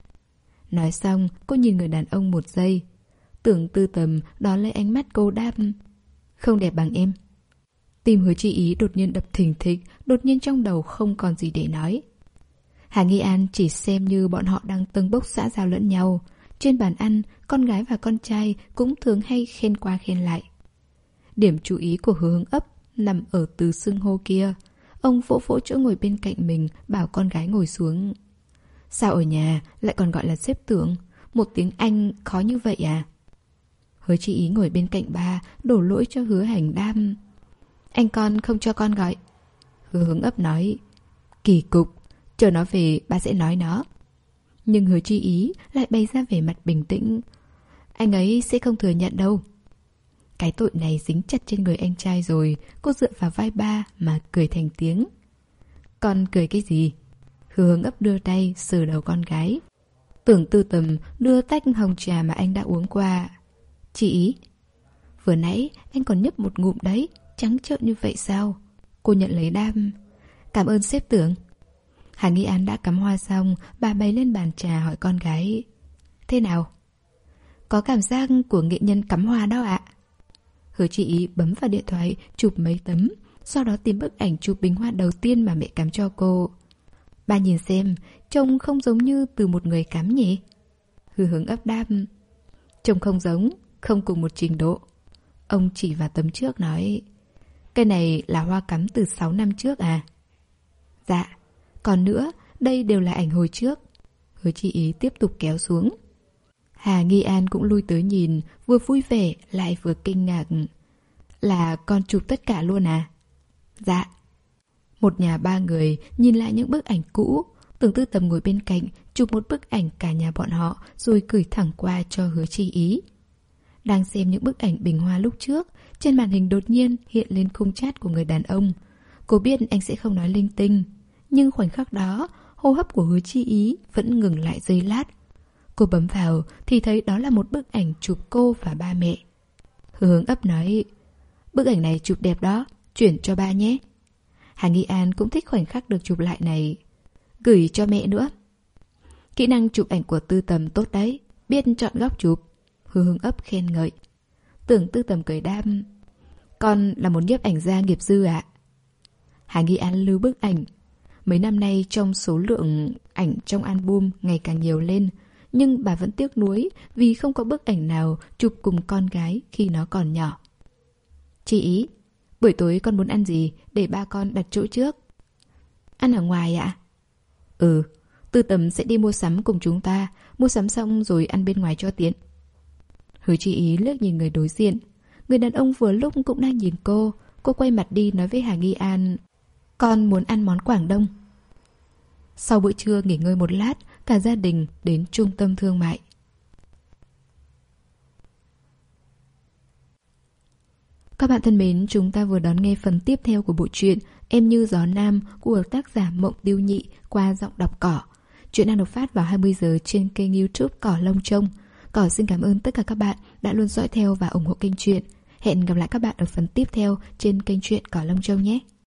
Nói xong, cô nhìn người đàn ông một giây. Tưởng tư tầm đón lấy ánh mắt cô đáp. Không đẹp bằng em. Tim hứa chi ý đột nhiên đập thình thịch, đột nhiên trong đầu không còn gì để nói. Hà Nghi An chỉ xem như bọn họ đang tâng bốc xã giao lẫn nhau. Trên bàn ăn, con gái và con trai cũng thường hay khen qua khen lại. Điểm chú ý của hứa hướng ấp nằm ở từ xưng hô kia. Ông vỗ vỗ chỗ ngồi bên cạnh mình, bảo con gái ngồi xuống. Sao ở nhà lại còn gọi là xếp tưởng? Một tiếng Anh khó như vậy à? Hứa chị ý ngồi bên cạnh ba, đổ lỗi cho hứa hành đam. Anh con không cho con gọi. Hứa hướng ấp nói. Kỳ cục, chờ nó về ba sẽ nói nó. Nhưng hứa chi ý lại bày ra vẻ mặt bình tĩnh. Anh ấy sẽ không thừa nhận đâu. Cái tội này dính chặt trên người anh trai rồi, cô dựa vào vai ba mà cười thành tiếng. Con cười cái gì? Hứa hướng ấp đưa tay sờ đầu con gái. Tưởng tư tầm đưa tách hồng trà mà anh đã uống qua. Chị ý. Vừa nãy anh còn nhấp một ngụm đấy, trắng trợn như vậy sao? Cô nhận lấy đam. Cảm ơn sếp tưởng. Hà Nghi An đã cắm hoa xong, bà bày lên bàn trà hỏi con gái. Thế nào? Có cảm giác của nghệ nhân cắm hoa đó ạ. Hứa chị ý bấm vào điện thoại, chụp mấy tấm, sau đó tìm bức ảnh chụp bình hoa đầu tiên mà mẹ cắm cho cô. ba nhìn xem, trông không giống như từ một người cắm nhỉ? Hư hướng ấp đáp. Trông không giống, không cùng một trình độ. Ông chỉ vào tấm trước nói, cây này là hoa cắm từ 6 năm trước à? Dạ, còn nữa, đây đều là ảnh hồi trước. Hứa chị ý tiếp tục kéo xuống. Hà Nghi An cũng lui tới nhìn, vừa vui vẻ lại vừa kinh ngạc. Là con chụp tất cả luôn à? Dạ. Một nhà ba người nhìn lại những bức ảnh cũ, tưởng tư tầm ngồi bên cạnh, chụp một bức ảnh cả nhà bọn họ rồi gửi thẳng qua cho hứa chi ý. Đang xem những bức ảnh bình hoa lúc trước, trên màn hình đột nhiên hiện lên khung chat của người đàn ông. Cô biết anh sẽ không nói linh tinh, nhưng khoảnh khắc đó, hô hấp của hứa chi ý vẫn ngừng lại giây lát. Cô bấm vào thì thấy đó là một bức ảnh chụp cô và ba mẹ. Hướng ấp nói, bức ảnh này chụp đẹp đó, chuyển cho ba nhé. Hà Nghi An cũng thích khoảnh khắc được chụp lại này. Gửi cho mẹ nữa. Kỹ năng chụp ảnh của tư tầm tốt đấy, biết chọn góc chụp. hương ấp khen ngợi. Tưởng tư tầm cười đam. Con là một nhiếp ảnh gia nghiệp dư ạ. À? Hà Nghi An lưu bức ảnh Mấy năm nay trong số lượng ảnh trong album ngày càng nhiều lên, nhưng bà vẫn tiếc nuối vì không có bức ảnh nào chụp cùng con gái khi nó còn nhỏ. Chị ý, buổi tối con muốn ăn gì để ba con đặt chỗ trước? Ăn ở ngoài ạ? Ừ, tư tầm sẽ đi mua sắm cùng chúng ta, mua sắm xong rồi ăn bên ngoài cho tiện. Hứa chị ý lướt nhìn người đối diện. Người đàn ông vừa lúc cũng đang nhìn cô. Cô quay mặt đi nói với Hà Nghi An. Con muốn ăn món Quảng Đông. Sau bữa trưa nghỉ ngơi một lát, cả gia đình đến trung tâm thương mại. Các bạn thân mến, chúng ta vừa đón nghe phần tiếp theo của bộ truyện Em như gió nam của tác giả Mộng Tiêu Nhị qua giọng đọc cỏ. Chuyện đang được phát vào 20 giờ trên kênh youtube Cỏ Lông Trông. Cỏ xin cảm ơn tất cả các bạn đã luôn dõi theo và ủng hộ kênh truyện. Hẹn gặp lại các bạn ở phần tiếp theo trên kênh truyện Cỏ Lông Trông nhé.